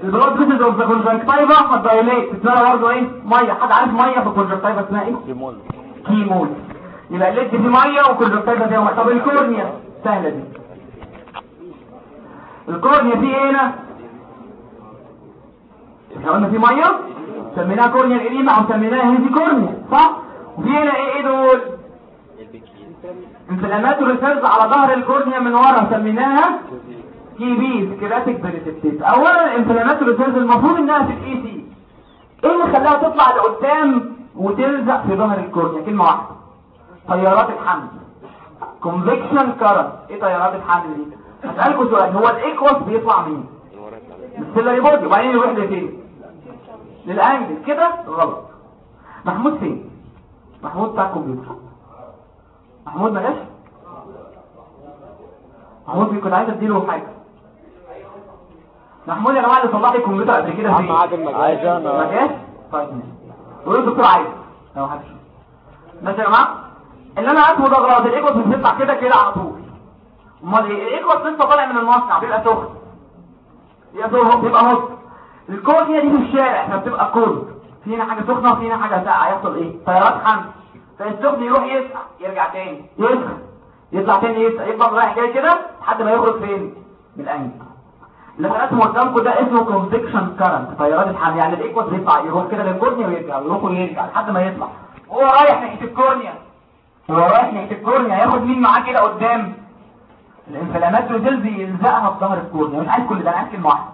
البلاد فيسز اوف ذا كونجكتيفا هتدايليت اسمها برضه إيه؟ مية. حد عارف مية في الكونجكتيفا اسمها إيه؟ ليمون chemosis. يبقى ال lid فيه مية و conjunctiva فيها مية. طب ال cornea؟ سهلة دي. ال cornea فيه إيه هنا؟ إحنا قلنا في مية. سميناها corneal edema أو سميناها hazy cornea صح؟ وفي هنا إيه؟ إيه دول؟ inflammatory cells على ظهر ال cornea من ورا سميناها KPs keratic precipitate اولا ال inflammatory cells المفروض إنها في ال AC إيه اللي خلاها تطلع لقدام وتلزق في ظهر ال cornea؟ كلمة واحدة. تيارات الحمل. convection current إيه تيارات الحمل دي؟ هسألكوا سؤال هو ال aqueous بيطلع من ال ciliary body وبعدين يروح لفين؟ لل angle. كده؟ غلط. محمود فين؟ محمود بتاع الكمبيوتر. محمود ما جاش محمود كنت عايز أديله حاجة. محمود يا جماعة اللي صلح لي الكمبيوتر قبل كده فين؟ عايز ما أنا جاش؟ طيب قولوا الدكتور عايز. لو حدش ماشي يا جماعة اللي أنا عارفه ده غلط. ال aqueous مش بيطلع كده كده على طول. أمال إيه؟ ال aqueous لسه طالع من المصنع. بيبقى سخن. يبقى سخن. بيبقى نص. ال cornea دي في الشارع. إحنا بتبقى cold فينا حاجة سخنة وفينا حاجة ساقعة. يحصل إيه؟ تيارات حمل فالسخن يروح يسقع يرجع تاني. يسخن يطلع تاني يسقع يفضل رايح جاي كده لحد ما يخرج فين؟ من ال angle. ثلاث قدامكم ده اسمه convection current تيارات الحمل يعني ال aqueous بيطلع يروح كده لل cornea ويرجع يروح ويرجع لحد ما يطلع. هو رايح ناحية ال cornea. هو رايح ناحية ال cornea ياخد مين معاه كده قدام؟ ال inflammatory cells يلزقها في ظهر ال cornea. مش عايز كل ده أنا عايز كلمة واحدة.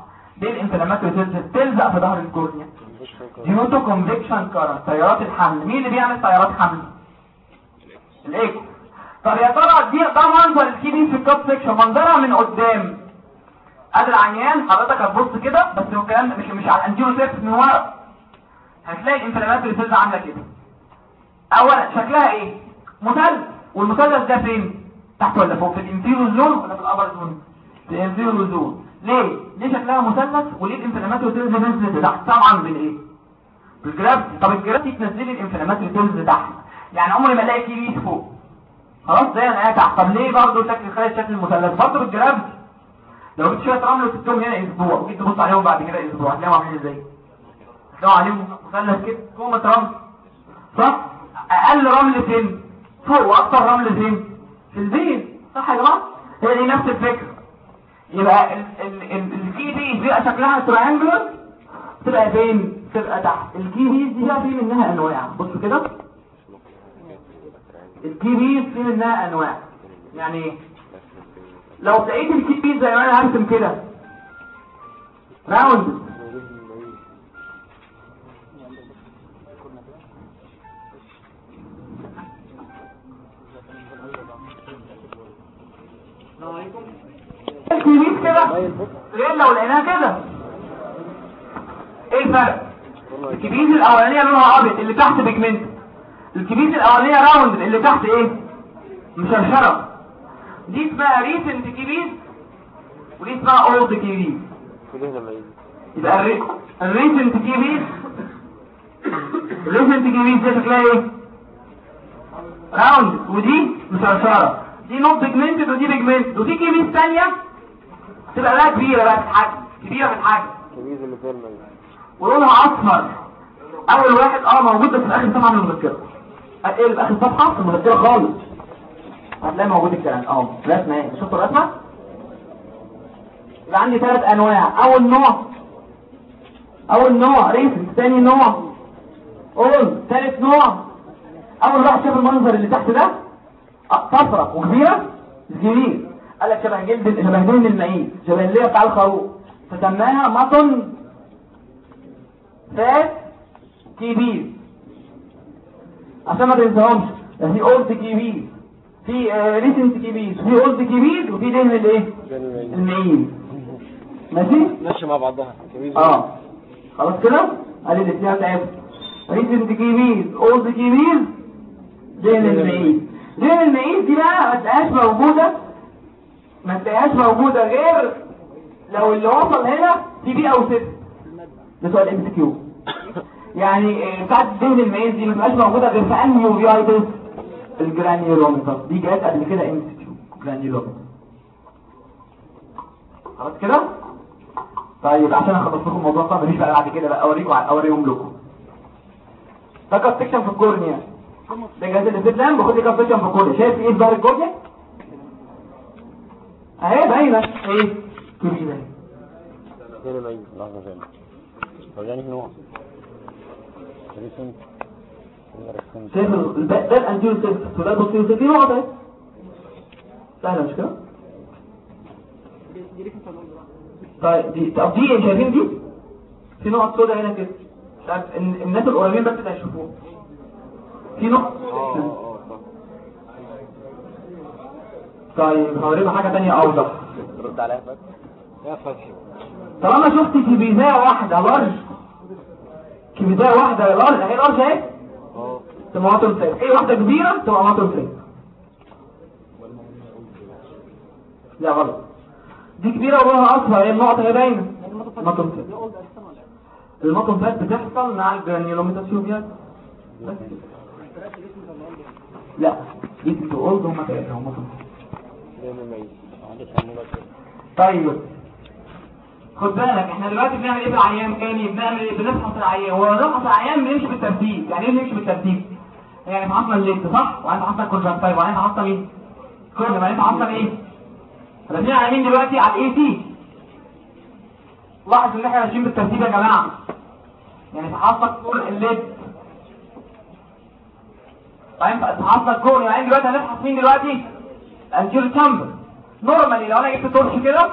ليه ال inflammatory cells تلزق في ظهر ال cornea؟ due to convection current تيارات الحمل. مين اللي بيعمل تيارات حمل؟ ال aqueous طب يا ترى دي ده منظر KP في ال cut section منظرها من قدام. ادي العيان حضرتك هتبص كده بس هو الكلام مش مش على ال anterior surface من ورا. هتلاقي ال inflammatory cells عاملة كده. اولا شكلها إيه؟ مثلث. والمثلث ده فين؟ تحت ولا فوق؟ في ال inferior zone ولا في ال upper zone؟ في ال inferior zone. ليه؟ ليه شكلها مثلث وليه ال inflammatory cells نزلت تحت طبعا بالايه بال gravity طب ال gravity تنزلي ال inflammatory cells تحت يعني عمري ما الاقي KPs فوق خلاص زي أنا تحت طب ليه برضه شكل خارج شكل المثلث؟ برضه بال gravity لو جبت شوية رمل وسبتهم هنا أسبوع وجيت تبص عليهم بعد كده أسبوع هتلاقيهم عاملين إزاي؟ هتلاقوا عليهم مثلث كده كومه رمل. صح؟ أقل رمل فين؟ فوق وأكتر رمل فين؟ في ال base. صح يا جماعة؟ هي دي نفس الفكرة. يبقى ال KP بيبقى شكلها triangular تبقى فين؟ تبقى تحت. ال KP دي بقى في منها أنواع. بص كده. ال KP في منها أنواع. يعني لو لقيت ال KP زي ما أنا هرسم كده. round ال KPs كده غير لو لقيناها كده إيه الفرق ال KPs الاولانيه لونها ابيض اللي تحت pigmented ال KPs الاولانيه round اللي تحت إيه مشرشره دي اسمها recent KPs ودي اسمها old KPs يبقى الري... ال recent KPs ال recent KPs ده شكلها إيه round ودي مشرشره دي not pigmented ودي pigmented ودي KPs ثانية تبقى لها كبيرة بقى في الحجم التمييز اللي الميت ولونها اصفر أول واحد آه موجود بس في آخر صفحة من المذكرة. إيه اللي في آخر صفحة؟ في المذكرة خالص. هتلاقي موجود الكلام. آه رسمه إيه شفتوا الرسمة؟ يبقى عندي ثلاث أنواع. أول نوع أول نوع recent ثاني نوع old ثالث نوع. أول واحد شاف المنظر اللي تحت ده آه، صفرة وكبيرة جميل قال لك شبه جلد شبه جلد المعيز شبه اللي بتاع الخروف. فسماها mutton fat KP عشان ما تنساهمش في old KP في recent KP في old KP وفي دهن الايه؟ المعيز ماشي؟ ماشي مع بعضها. آه. خلاص كده؟ ادي الاثنين بتاعتهم recent KP old KP دهن المعيز دهن المعيز دي بقى ما تلاقيهاش موجودة ما تلاقيهاش موجودة غير لو اللي وصل هنا TB أو ست. ده سؤال MCQ يعني آه، بتاعت دهن المعيز دي ما تبقاش موجودة غير في انهي uveitis ال granulomatous دي جت قبل كده MCQ granulomatous خلاص كده؟ طيب عشان اخلص لكم الموضوع ده مفيش بقى بعد كده بقى أوريكم أوريهم لكم. ده cut section في ال cornea. ده جهاز ال slit lamp باخد لي cut section في ال cornea. شايف إيه ظهر ال cornea أهي باينه إيه؟ كده فين الميت لحظة ثانية فرجعني في نوع recent شايف ده ال anterior surface وده ال posterior surface دي نقطه أهي. سهلة مش كده؟ طيب دي طب دي؟ شايفين دي؟ في نقط سوداء هنا كده. الناس القريبين بس اللي هيشوفوها. في نقط؟ طيب هوريكم حاجة تانية اوضح رد عليها بس يا فتحي طالما شفت KPs ايه واحدة large KPs ايه واحدة large اهي large اهي آه تبقى مطر فات إيه واحدة كبيرة تبقى مطر فات لا غلط. دي كبيرة ولونها اصفر هي النقطه هي باينه مطر فات إيه؟ المطنفات بتحصل مع الجرانيولوميتاسيوبيات بس. لا دي بتقول هم ثلاثة هم مطنفات ليه مميز عندي سموله كده طيب. خد بالك إحنا دلوقتي بنعمل إيه في العيان تاني؟ بنعمل إيه؟ بنفحص العيان. هو نفحص العيان بنمشي بالترتيب. يعني إيه بنمشي بالترتيب؟ يعني فحصنا ال lid صح؟ وبعدين فحصنا ال conjunctiva وبعدين فحصنا مين؟ كل بعدين فحصنا إيه؟ راسمين على مين دلوقتي على ال AC. لاحظ ان إحنا ماشيين بالترتيب يا جماعة. يعني فحصنا كل ال lid بعدين فحصنا ال con يعني دلوقتي هنفحص مين دلوقتي؟ ال anterior chamber normally لو أنا جبت torch كده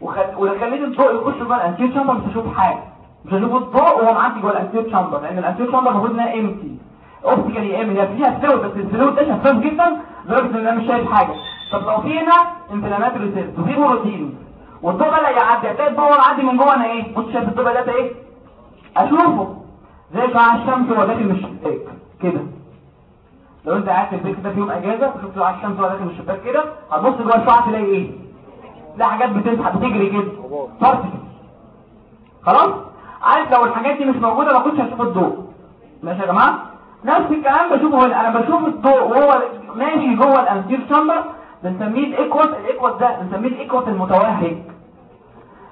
وخل... وخليت الضوء يخش جوه ال anterior chamber مش هشوف حاجة. مش هشوف الضوء وهو معدي جوه ال anterior chamber لأن ال anterior chamber المفروض إنها empty optically ام هي فيها fluid بس ال fluid ده شفاف جدا لدرجة إن أنا مش شايف حاجة. طب لو في هنا inflammatory cells وفي بروتين والضوء بدأ يعدي. هتلاقي الضوء معدي من جوه أنا إيه؟ بص شايف الضوء ده إيه؟ أشوفه. زي شعاع الشمس وهو داخل من الشباك كده. لو انت قاعد في البيت كده في يوم اجازه وشفت شعاع الشمس داخل من الشباك كده هتبص جوه الشعاع تلاقي إيه؟ تلاقي حاجات بتسحب بتجري كده. particle خلاص؟ عارف لو الحاجات دي مش موجودة ما كنتش هشوف الضوء. ماشي يا جماعة؟ نفس الكلام بشوفه هنا. أنا بشوف الضوء وهو ماشي جوه ال anterior chamber بنسميه ال aqueous ال aqueous ده بنسميه ال aqueous المتوهج.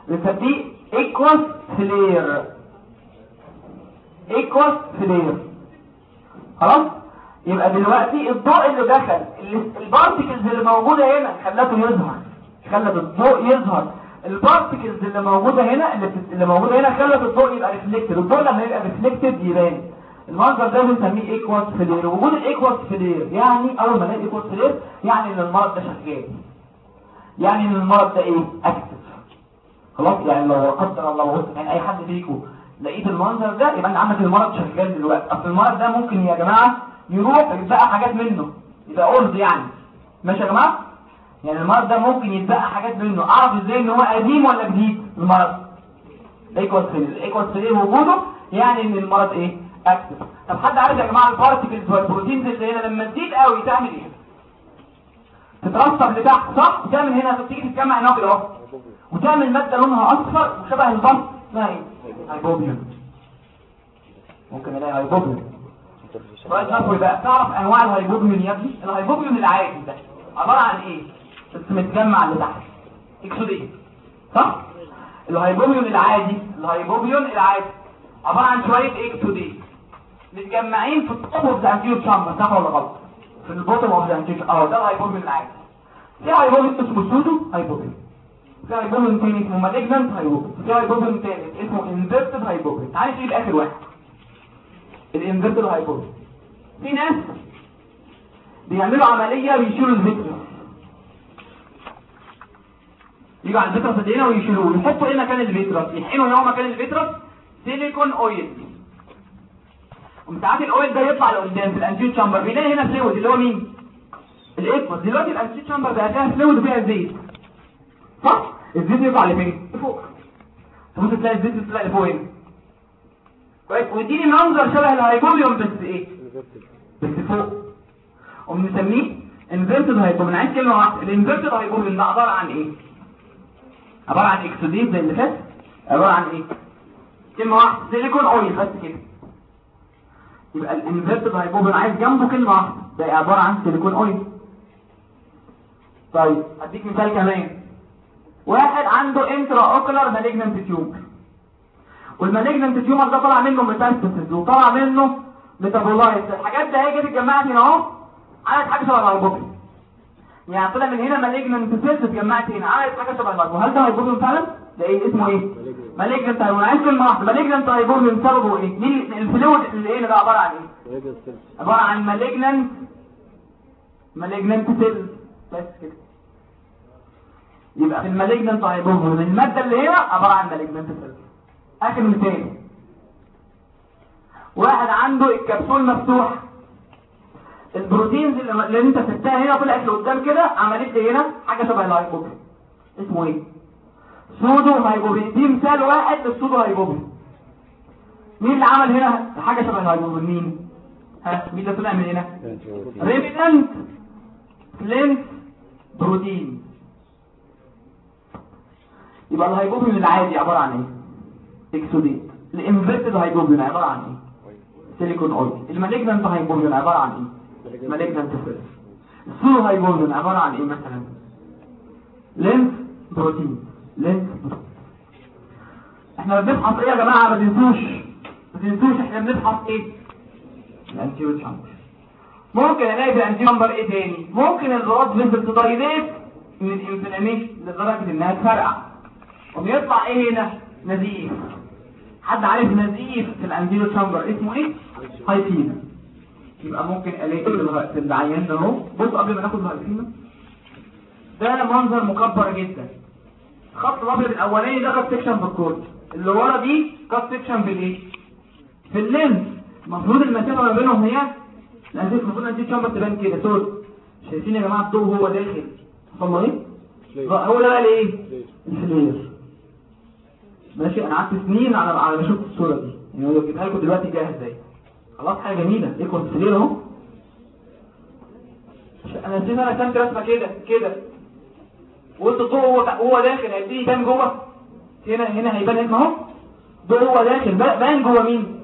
بنسميه aqueous flare. aqueous flare. خلاص؟ يبقى دلوقتي الضوء اللي دخل ال particles اللي موجودة هنا خلته يظهر. خلت الضوء يظهر. ال particles اللي موجودة هنا اللي, موجودة هنا خلت الضوء يبقى reflected الضوء لما يبقى reflected يبان. المنظر ده بنسميه aqueous flare وجود ال aqueous flare يعني أول ما نلاقي aqueous flare يعني إن المرض ده شغال. يعني إن المرض ده إيه؟ active خلاص؟ يعني لا قدر الله بص يعني أي حد فيكم لقيت المنظر ده يبقى أنت عندك المرض شغال دلوقتي. أصل المرض ده ممكن يا جماعة يروح يتبقى حاجات منه. يبقى قرض يعني. ماشي يا جماعة؟ يعني المرض ده ممكن يتبقى حاجات منه. أعرف إزاي إن هو قديم ولا جديد؟ المرض. ال aqueous flare ال aqueous flare وجوده يعني إن المرض إيه؟ active طب حد عارف يا جماعة ال particles وال proteins اللي هنا لما تزيد قوي تعمل إيه؟ تترسب لتحت صح؟ وتعمل هنا تيجي تتجمع هنا اهو وتعمل مادة لونها أصفر وشبه ال pus اسمها إيه؟ hypopyon ممكن نلاقي hypopyon بقى تعرف أنواع ال hypopyon يا ابني ال hypopyon العادي ده عبارة عن إيه؟ بس متجمع لتحت exudate. صح؟ ال hypopyon العادي ال hypopyon العادي عبارة عن شوية exudate. متجمعين في ال top of the anterior chamber صح ولا غلط؟ في ال bottom of the anterior آه ده ال hypopyon العادي في hypopyon اسمه pseudo hypopyon في hypopyon تاني اسمه malignant hypopyon في hypopyon تالت اسمه inverted hypopyon تعالى نشيل اخر واحد. ال inverted hypopyon في ناس بيعملوا عملية بيشيلوا ال vitreous يجوا على ال vitreous هنا ويشيلوه. يحطوا إيه مكان ال vitreous؟ يحقنوا هنا مكان ال vitreous؟ silicone oil وساعات ال oil ده يطلع لقدام في ال anterior chamber بيلاقي هنا fluid اللي هو مين؟ ال aqueous دلوقتي ال anterior chamber بقى فيها fluid وفيها زيت. صح؟ الزيت يطلع لفين؟ لفوق. تبص تلاقي الزيت يطلع لفوق هنا. كويس ويديني منظر شبه ال hypopyon بس إيه؟ بس فوق. وبنسميه inverted hypopyon عايز كلمة واحدة. ال inverted hypopyon ده عبارة عن إيه؟ عبارة عن exudate زي اللي فات. عبارة عن إيه؟ كلمة واحدة. silicone oil بس كده. يبقى ال inverted hypopyon عايز جنبه كلمة واحدة. ده عبارة عن silicone oil طيب اديك مثال كمان. واحد عنده intraocular malignant tumor وال malignant tumor ده طلع منه metastasis وطلع منه metabolite الحاجات ده هي كده اتجمعت هنا أهو. عملت حاجة شبه ال hypopyon يعني طلع من هنا malignant cells اتجمعت هنا. عملت حاجة شبه ال hypopyon هل ده hypopyon فعلا؟ ده إيه؟ اسمه إيه؟ malignant hypopyon عايز كلمة واحدة. malignant hypopyon سببه إيه؟ مين؟ ال fluid اللي إيه؟ ده عبارة عن إيه؟ عبارة عن malignant malignant cell بس كده. يبقى في ال malignant hypopyon المادة اللي هنا عبارة عن malignant cell اخر مثال واحد عنده الكبسول مفتوح. ال proteins اللي انت سبتها هنا طلعت لقدام كده عملت لي هنا حاجة شبه ال hypopyon اسمه إيه؟ pseudo hypopyon دي مثال واحد لل pseudo hypopyon مين اللي عمل هنا حاجة شبه ال hypopyon مين؟ ها؟ مين اللي طلع من هنا؟ remnant of lens protein يبقى ال hypopyon العادي عبارة عن إيه؟ exudate ال inverted hypopyon عباره عن إيه silicone oil ال malignant hypopyon عباره عن إيه malignant cells ال pseudo hypopyon عباره عن إيه مثلا lens protein lens إحنا بنبحث إيه يا جماعة ما تنسوش ما تنسوش إحنا بنبحث إيه ال anterior ممكن الاقي في ال anterior chamber إيه تاني ممكن ال blood vessel ت dilate من ال inflammation لدرجه انها تفرقع وبيطلع إيه هنا نزيف حد عارف نزيف في ال anterior chamber اسمه إيه؟ hyphema يبقى ممكن ألاقي في العيان ده أهو. بص قبل ما ناخد ال hyphema ده منظر مكبر جدا. الخط الأبيض الأولاني ده cut section في ال cornea. اللي ورا دي cut section في الإيه؟ في ال lens. المفروض المسافة ما بينهم هي ال anterior المفروض ال anterior chamber تبان كده. سود شايفين يا جماعة الضوء هو داخل. له إيه؟ هو ده بقى الايه ال flare. ماشي؟ أنا قعدت سنين على على ما شفت الصورة دي. يعني هو جبتها لكم دلوقتي جاهز اهي خلاص حاجة جميلة. إيه كنت فلير أهو؟ أنا نسيت أنا كانت رسمه كده كده. وقلت الضوء هو هو داخل. هيبتدي يبان جوه. هنا هنا هيبان هنا اهو الضوء هو داخل. بان جوه مين؟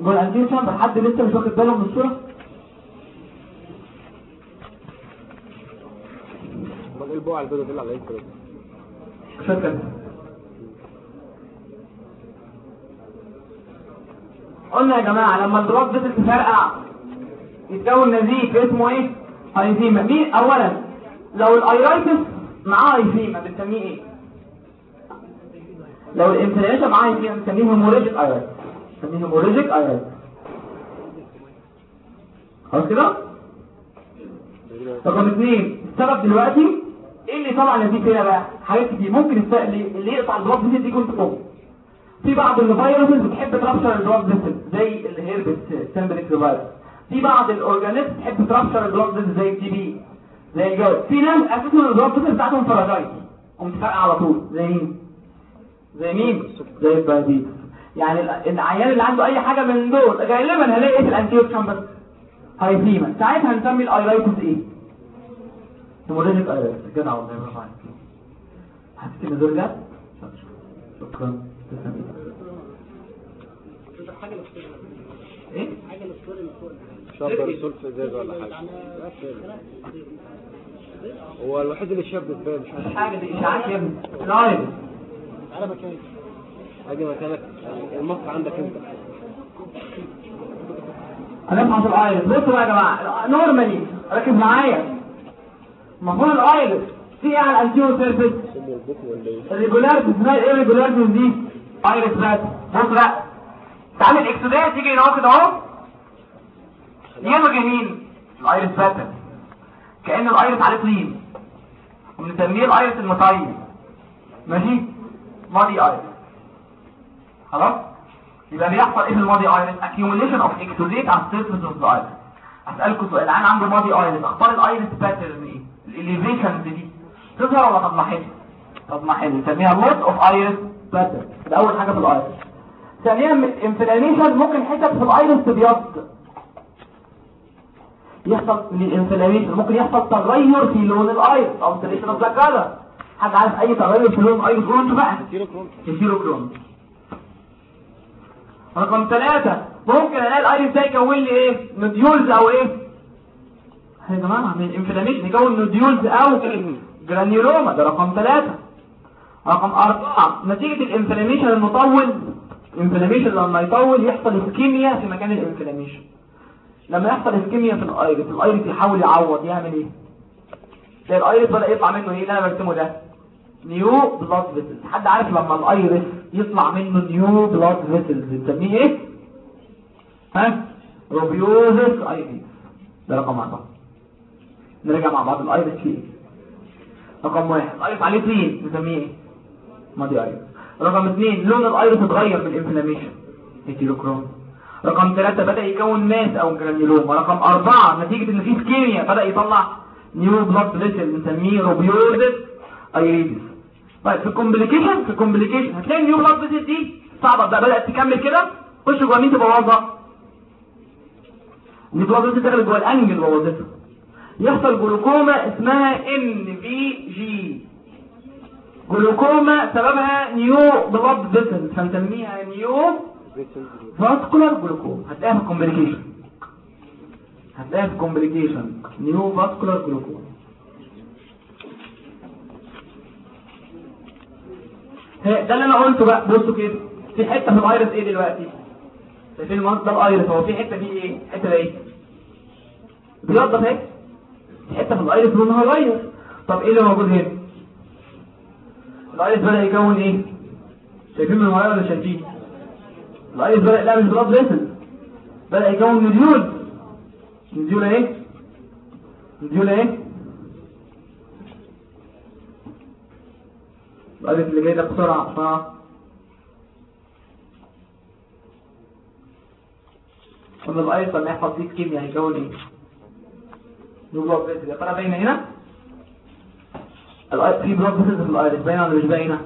جوه الأنتين شامبر. حد لسه مش واخد باله من الصورة؟ البيضاء دي اللي على الإنترنت. شكرا. قلنا يا جماعة لما الدروب ده تفرقع يتكون نزيف اسمه إيه؟ hyphema مين اولا. لو ال iritis معاه hyphema بنسميه إيه؟ لو ال inflammation معاه hyphema بنسميه hemorrhagic iritis بنسميه hemorrhagic iritis خلاص كده؟ رقم اثنين السبب دلوقتي إيه اللي طلع نزيف هنا بقى؟ حاجات كتير. ممكن اللي يقطع فيزيت دي كنت فوق في بعض الفيروسز بتحب ترابشر الدروب فيزيت زي الهيربس سمبليك فيروس في بعض الاورجانيزم بتحب ترابشر الدروب فيزيت زي التي بي زي الجو في ناس أساسا الدروب فيزيت بتاعتهم فراجايل ومتفرقع على طول. زي مين؟ زي مين؟ زي البازيت يعني ال- العيان اللي عنده أي حاجة من دول غالبا هلاقي إيه في ال anterior chamber hyphema ساعتها هنسمي ال iritis إيه hemorrhagic iritis جدع والله برافو عليك دول جد؟ شكرا. حاجة للصوره إيه؟ حاجة ازاز ولا حاجة. هو الوحيد اللي شاب بتبان مش عارف. حاجة دي اشاعات يا ابني. لايف على مكان أجي مكانك المخ عندك أنت. هنفحص الايرس بصوا بقى يا جماعة نورمالي ركز معايا. المفروض الايرس في على الانتيرو سيرفيس. إيه؟ الريجولاريتيز اسمها إيه الريجولاريتيز دي؟ ايرس رات بص بقى. تعالى الاكسودات يجي هنا اهو يلغي مين ال iris pattern كأن ال iris عليه طين. وبنسميه ال iris المطين ماشي؟ muddy iris. خلاص؟ يبقى بيحصل إيه في ال muddy iris؟ Accumulation of exudate على ال surface of ال iris أسألكم سؤال. العيان عنده muddy iris. أخبار ال iris pattern إيه؟ ال elevations دي. تظهر ولا تضمحل؟ تضمحل. نسميها loss of iris pattern ده أول حاجة في ال iris. ثانيا ال inflammation ممكن حتت في ال iris تبيض يحصل ال inflammation ممكن يحصل تغير في لون ال iris أو alteration of the حد عارف أي تغير في لون ال iris أنتوا بقى ال heterochromia رقم ثلاثة ممكن ألاقي ال iris ده يكون لي إيه؟ nodules أو إيه؟ يا جماعة؟ من ال inflammation يكون nodules أو granuloma ده رقم ثلاثة. رقم أربعة نتيجة ال inflammation المطول. ال inflammation لما يطول يحصل ischemia في مكان ال inflammation لما يحصل ischemia في ال iris ال iris يحاول يعوض يعمل إيه؟ تلاقي ال iris بدأ يطلع منه إيه؟ اللي أنا برسمه ده. new blood vessel حد عارف لما ال iris يطلع منه new blood vessels بنسميه إيه؟ ها؟ rubeosis iridis ده رقم أربعة نرجع مع بعض. ال iris فيه. رقم واحد. ال iris عليه طين نسميه إيه؟ muddy iris رقم اثنين لون ال iris اتغير بال inflammation heterochromia رقم ثلاثة بدأ يكون mass أو granuloma رقم أربعة نتيجة إن في ischemia بدأ يطلع new blood vessel بنسميه rubeosis iridis طيب في ال complication في ال complication هتلاقي ال new blood vessel دي صعبة. بدأت تكمل كده خش جوه مين تبوظها ال new blood vessel دخلت جوه ال angle بوظتها يحصل جلوكوما اسمها NVG جلوكوما سببها new blood vessel فنسميها neovascular glaucoma هتلاقيها في ال complication هتلاقيها في ال complication neovascular glaucoma ده اللي أنا قلته بقى بصوا كده في حتة في ال iris إيه دلوقتي شايفين المنظر ده ال iris هو في حتة فيه إيه حتة ده إيه بيضة اهي في حتة في ال iris لونها غير طب إيه اللي موجود هنا ال iris بدأ يكون إيه؟ شايفين من ورايا ولا شايفين؟ ال iris بدأ لا مش blood vessel بدأ يكون nodule nodule إيه؟ nodule إيه؟ ال iris اللي جاي ده بسرعة. بسرعة قلنا ال iris لما يحصل فيه ischemia هيكون إيه؟ vessel يا ترى باينه هنا؟ في blood في ال iris باينه ولا مش باينه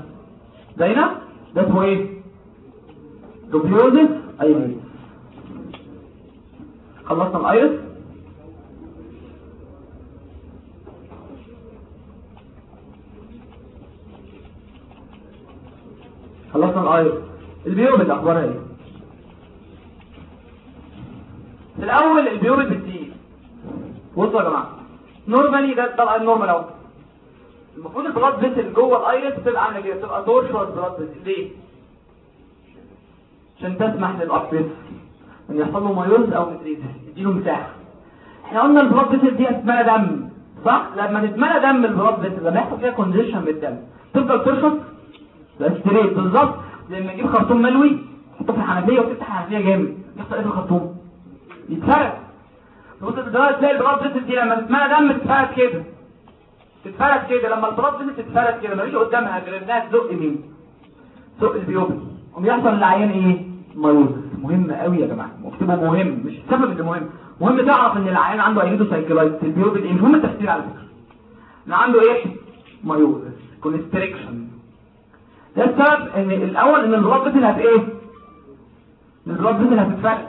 باينه ده اسمه إيه؟ rubeosis iridis خلصنا ال iris خلصنا ال iris ال pupil اخبارها إيه؟ في الأول ال pupil بتزيد. بصوا يا جماعة. normally ده طبعا ال normal أهو. المفروض ال blood vessel جوه ال iris تبقى عاملة كده تبقى tortuous blood vessel ليه؟ عشان تسمح للأقبس إن يحصل له miosis أو mydriasis يديله مساحة. إحنا قلنا ال blood vessel دي هتتملى دم صح؟ لما تتملى دم ال blood vessel لما يحصل فيها congestion بالدم تفضل ترشط straight بالظبط. زي لما تجيب خرطوم ملوي تحطه في الحنفيه وتفتح الحنفيه جامد. يحصل إيه الخرطوم؟ يتفرد. تبص تلاقي ال blood vessel دي لما تتملى دم تتفرد كده. تتفرد كده لما ال blood vessel تتفرد كده مفيش قدامها غير انها تزق مين؟ تزق ال pupil قوم يحصل للعيان إيه؟ miosis مهم قوي يا جماعة. مكتوبه مهم مش السبب اللي مهم. مهم تعرف إن العيان عنده iridocyclitis ال pupil إيه مهم التفسير على فكرة. ان عنده إيه؟ miosis constriction ده السبب إن الأول إن ال blood vessel هت إيه؟ ال blood vessel هتتفرد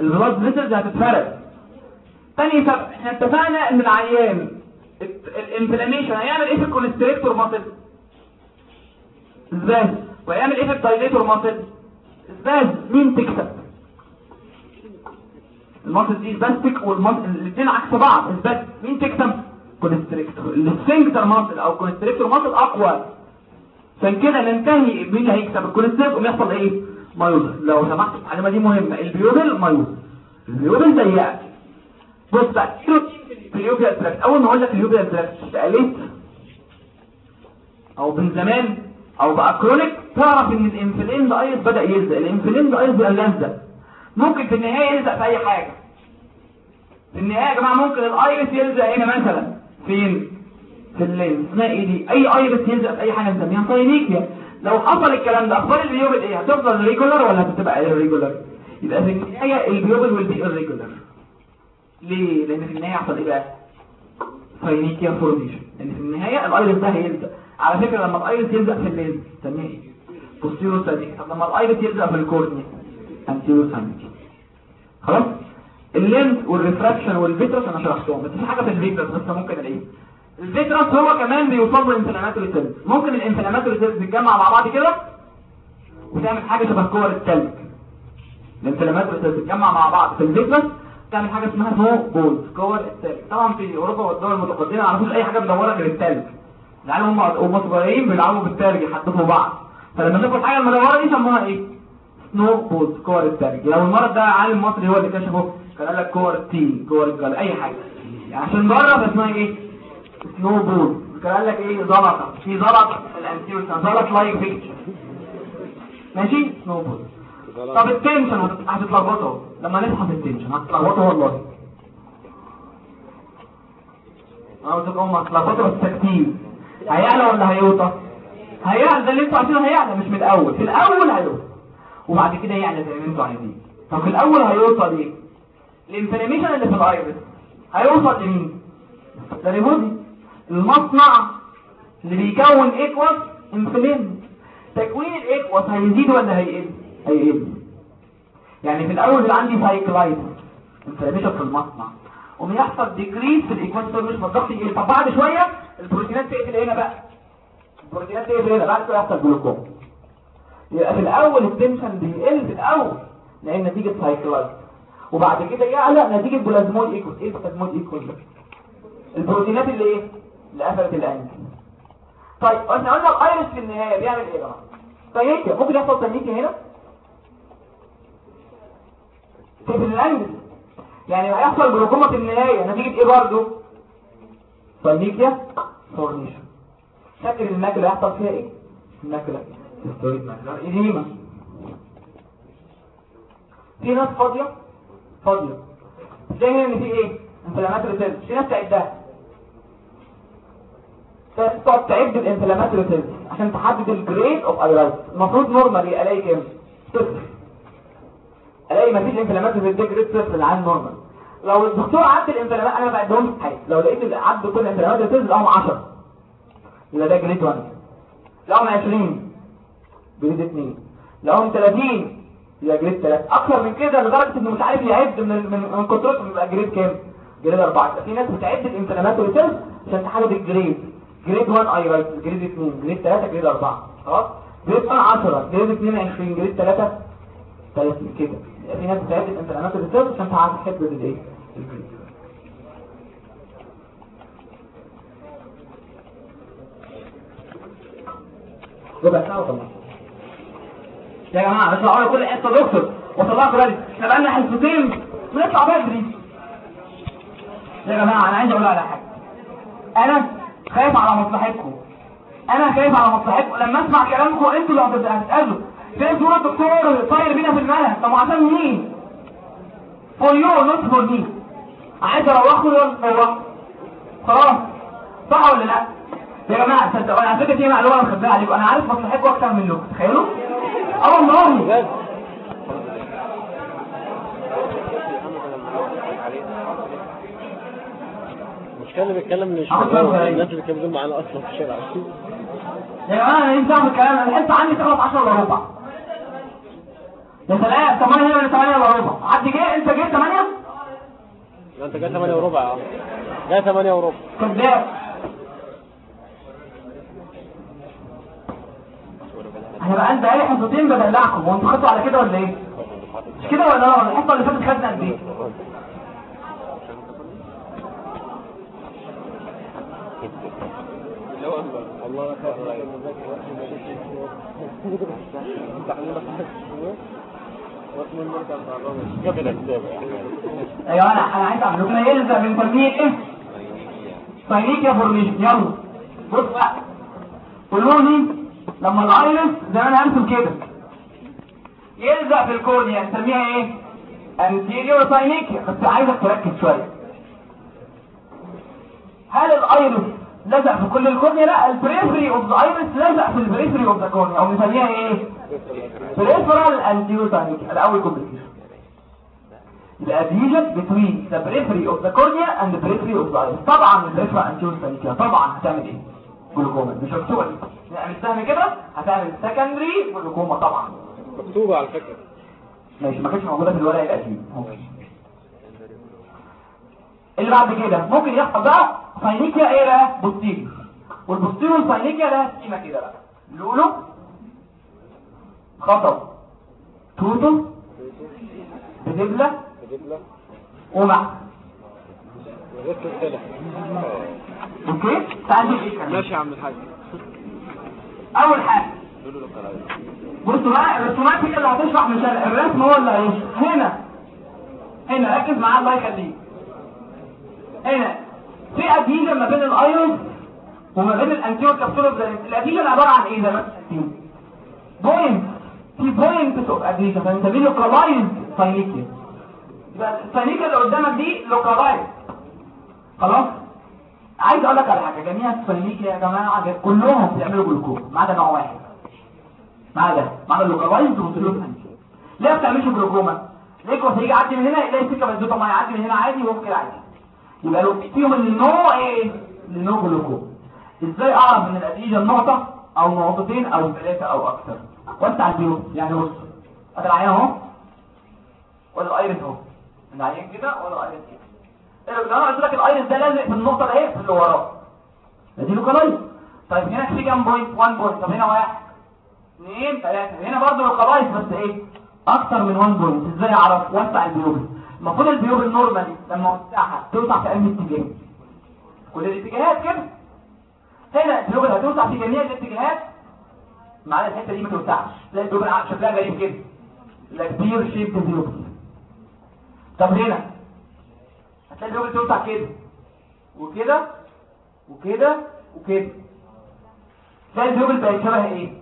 ال blood vessels هتتفرد تاني سبب إحنا اتفقنا ان العيان ال inflammation هيعمل إيه في ال constrictor muscle؟ إزاي؟ وهيعمل إيه في ال dilator muscle؟ إزاي؟ مين تكسب؟ ال muscle دي spastic وال muscle الاثنين عكس بعض اثبات مين تكسب؟ constrictor ال sphincter muscle أو constrictor muscle أقوى. عشان كده ننتهي مين هيكسب. ال constrictor يحصل إيه؟ miosis لو سمحت العلامه دي مهمة. ال pupil miosed ال pupil ضيقه بص بقى في ال uveal tract أول ما أقول لك ال uveal tract اتقالت أو من زمان؟ أو بقى chronic؟ تعرف إن ال inflamed iris بدأ يلزق. ال inflamed iris بقى لزق. ممكن في النهاية يلزق في أي حاجة. في النهاية يا جماعة ممكن ال iris يلزق هنا مثلا. فين؟ في ال lens اسمها إيه دي؟ أي iris يلزق في أي حاجة نسميها. synechia لو حصل الكلام ده أخبار ال pupil إيه؟ هتفضل regular ولا هتبقى irregular يبقى في النهاية ال pupil will be irregular ليه؟ لأن في النهاية يحصل إيه بقى synechia formation. لأن في النهاية ال iris ده هيلزق. على فكرة لما ال iris يلزق في ال lens نسميه إيه posterior synechia طب لما ال iris يلزق في ال cornea anterior synechia خلاص؟ ال lens وال refraction وال vitreous أنا شرحتهم. بس في حاجة في ال vitreous بس ممكن الاقيه ال vitreous هو كمان بيوصل له inflammatory cells ممكن ال inflammatory cells تتجمع مع بعض كده؟ وتعمل حاجة شبه كور التلج. ال inflammatory cells تتجمع مع بعض. في ال vitreous تعمل حاجة اسمها snow balls كور التلج طبعا في أوروبا والدول المتقدمة ما يعرفوش أي حاجة مدوره غير التلج. العيال هم هم صغيرين بيلعبوا بالتلج يحدفوا بعض. فلما شافوا الحاجة المدوره دي سموها إيه؟ snow balls كور التلج لو المرض ده عالم مصري هو اللي كشفه كان قال لك كور التين كور الجل أي حاجة. يعني عشان بره اسمها إيه؟ snow balls كان قال لك إيه؟ زلطة. في زلط في ال anterior زلط like picture ماشي؟ موجود طب ال tension هت- هتتلخبطوا لما نفحص ال tension هتتلخبطوا والله. أنا قلت لكم هتتلخبطوا بس هيعلى ولا هيوطى؟ هيعلى. ده اللي أنتوا عايزينه هيعلى مش من الأول. في الأول هيوطى. وبعد كده يعلى زي ما أنتوا عايزين. طب في الأول هيوطى ليه؟ ال inflammation اللي في ال iris هيوصل لمين؟ ال ciliary body المصنع اللي بيكون aqueous inflamed. تكوين ال aqueous هيزيد ولا هيقل؟ هيقل يعني في الأول اللي عندي cyclitis inflammation في المصنع. وما يحصل decrease في ال aqueous مش الضغط يقل طب بعد شوية البروتينات تقفل هنا بقى. البروتينات تقفل هنا بعد كده يحصل جلوكوم يبقى في الأول ال tension بيقل في الأول لأن نتيجة cyclitis وبعد كده يعلى نتيجة plasmoid aqueous إيه plasmoid aqueous ده؟ البروتينات اللي إيه؟ اللي قفلت ال angle طيب إحنا قلنا ال iris في النهاية بيعمل إيه بقى تينيكيا ممكن يحصل تينيكيا هنا؟ ال angle يعني هيحصل جلوكوما في النهاية. نتيجة إيه برضه synechia formation. فاكر ال macula هيحصل فيها إيه؟ ال macula cystoid macular edema في ناس فاضية؟ فاضية. زي هنا إن في إيه؟ inflammatory cells في ناس تعدها. تقعد تعد ال inflammatory cells عشان تحدد ال grade of iritis المفروض normally ألاقي كام؟ صفر. الاقي مفيش inflammatory cells grade صفر العين normal. لو الدكتور عد ال inflammat أنا ما بعدهمش حاجة. لو لقيت اللي عد كل ال inflammatory cells لقاهم 10 يبقى ده grade 1 لقاهم 20 grade 2 لقاهم 30 يبقى grade 3 أكتر من كده لدرجة إنه مش عارف يعد من من كترته يبقى grade كام؟ grade 4 يبقى في ناس بتعد ال inflammatory cells عشان تحدد ال grade. grade 1 iritis grade 2 grade 3 grade 4 خلاص؟ grade 1 10 grade 2 20 grade 3 30 كده. يبقى في ناس بتعد ال inflammatory cells عشان تعرف تحدد الايه ال grade ربع ساعة وطلع يا جماعة بس لو كل حتة دكتور وطلعت بدري إحنا بقالنا حصتين ونطلع بدري. يا جماعة أنا عايز أقول على حاجة. أنا خايف على مصلحتكم. أنا خايف على مصلحتكم. لما أسمع كلامكم أنتوا اللي هتسألوا. فين صوره الدكتور طاير بينا في الملأ طب عشان مين for you not for me عايز اروحكم ولا أروح خلاص صح ولا لا يا جماعة صدقوني على فكره دي معلومه أنا مخبيها عليكم أنا عارف مصلحتكم أكتر منكم تخيلوا آه والله المشكلة اللي بيتكلم مش. الناس اللي كانوا معانا أصلا في الشارع. يا جماعة أنا ينفع في الكلام أنا الحصه عندي تخلص 10 الا ربع يا سلام 8 ولا 8 الا ربع حد جه انت جيت 8 لا، انت جاي 8 وربع. آه جاي 8 وربع كذاب بقى انت بقالي حصتين بدلعكم وانتوا خدتوا على كده ولا إيه؟ مش كده ولا لا الحصة اللي فاتت خدنا قد إيه؟ الكتاب أيوه أنا أنا عايز أعمل لكم يلزق من تنميه إيه؟ ساينيك يا فورميشن يلا. بص بقى. قولوا لي لما ال iris زي ما أنا هرسم كده. يلزق في ال cornea نسميها إيه؟ anterior synechia. بس عايزك تركز شوية. هل ال iris لزق في كل ال cornea لا ال periphery of the iris لزق في ال periphery of the cornea أو نسميها إيه؟ peripheral anterior synechia الأول complication. the adhesion between the periphery of the cornea and the periphery of the iris طبعا ال peripheral anterior synechia طبعا هتعمل إيه؟ جلوكوما. مش مكتوبه دي مش فاهم كده. هتعمل سكندري جلوكوما طبعا. مكتوبة على فكرة. ماشي ما كانتش موجودة في الورق القديم. اللي بعد كده ممكن يحصل بقى ساينيكيا إيه بقى بوستيريور والبوستيريور ساينيكيا ده سكيمه كده بقى. لولو خطب. توتو. بدبلة. بدبلة ومع سلسلة okay تعال. ماشي يا عم الحاج. أول حاجة. بصوا بقى الرسومات هي اللي هتشرح مش. الرسم هو اللي هيشرح. هنا. هنا. ركز معايا الله يخليك. هنا. في adhesion ما بين ال iris وما بين ال anterior capsule ال adhesion عبارة عن إيه ما أنتم point. point of adhesion فأنت دي localized synechia يبقى ال synechia اللي قدامك دي localized خلاص؟ عايز أقول لك على حاجة. جميع ال synechia يا جماعة كلهم بيعملوا جلوكوز ما عدا نوع واحد. ما عدا ما عدا ال localized ولو سألوك انت ليه ما بتعملش glaucoma ال aqueous هيجي يعدي من هنا يلاقي سكة مسدوده ما يعدي من هنا عادي وهو عادي يبقى لو فيهم النوع إيه؟ النوع جلوكوم إزاي أعرف إن ال adhesion نقطة أو نقطتين أو ثلاثة أو أكثر وسع ال pupil يعني بص ادي العين اهو وال iris اهو العين كده وال iris كده لو أنا قلت لك ال iris ده لازق في النقطه إيه في اللي وراه دي localized طيب هنا في كام point 1 point طب هنا واحد اثنين ثلاثة هنا برضه localized بس إيه أكتر من 1 point إزاي اعرف وسع ال pupil المفروض ال pupil normally لما وسعها توسع في اي اتجاه كل الاتجاهات كده هنا ال pupil هتوسع في جميع الاتجاهات مع الحتة دي ما توسعش تلاقي ال pupil شكلها غريب كده لا pear shape pupil طب هنا. هتلاقي ال pupil توسع كده. وكده وكده وكده. تلاقي ال pupil بقت شبه إيه؟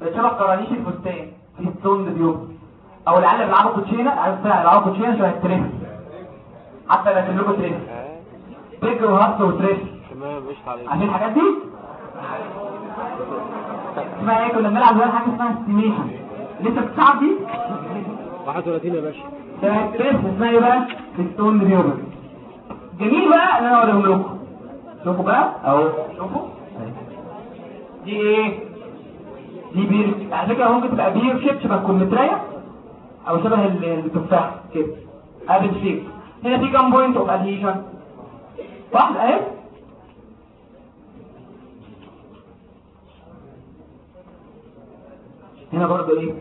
بقت شبه قرانيش الفستان festooned pupil أو العيال اللي بيلعبوا كوتشينة عارف بتاع بيلعبوا كوتشينة شبه التريس. حتى لو كان لكم تريس بيج وهارت وتريس. تمام قشطة عليك. عشان الحاجات دي؟ اسمها إيه كنا بنلعب زمان حاجة اسمها استيميشن لسه بتلعب دي 31 يا باشا شبه التريس اسمها إيه بقى ستون بيوت جميل بقى ان أنا اوريهم لكم شوفوا بقى اهو شوفوا دي إيه دي بير على فكره ممكن تبقى بير شيب شبه الكمثريه أو شبه ال- التفاح كده apple shape هنا في كام point of adhesion واحد اهي هنا برضه إيه؟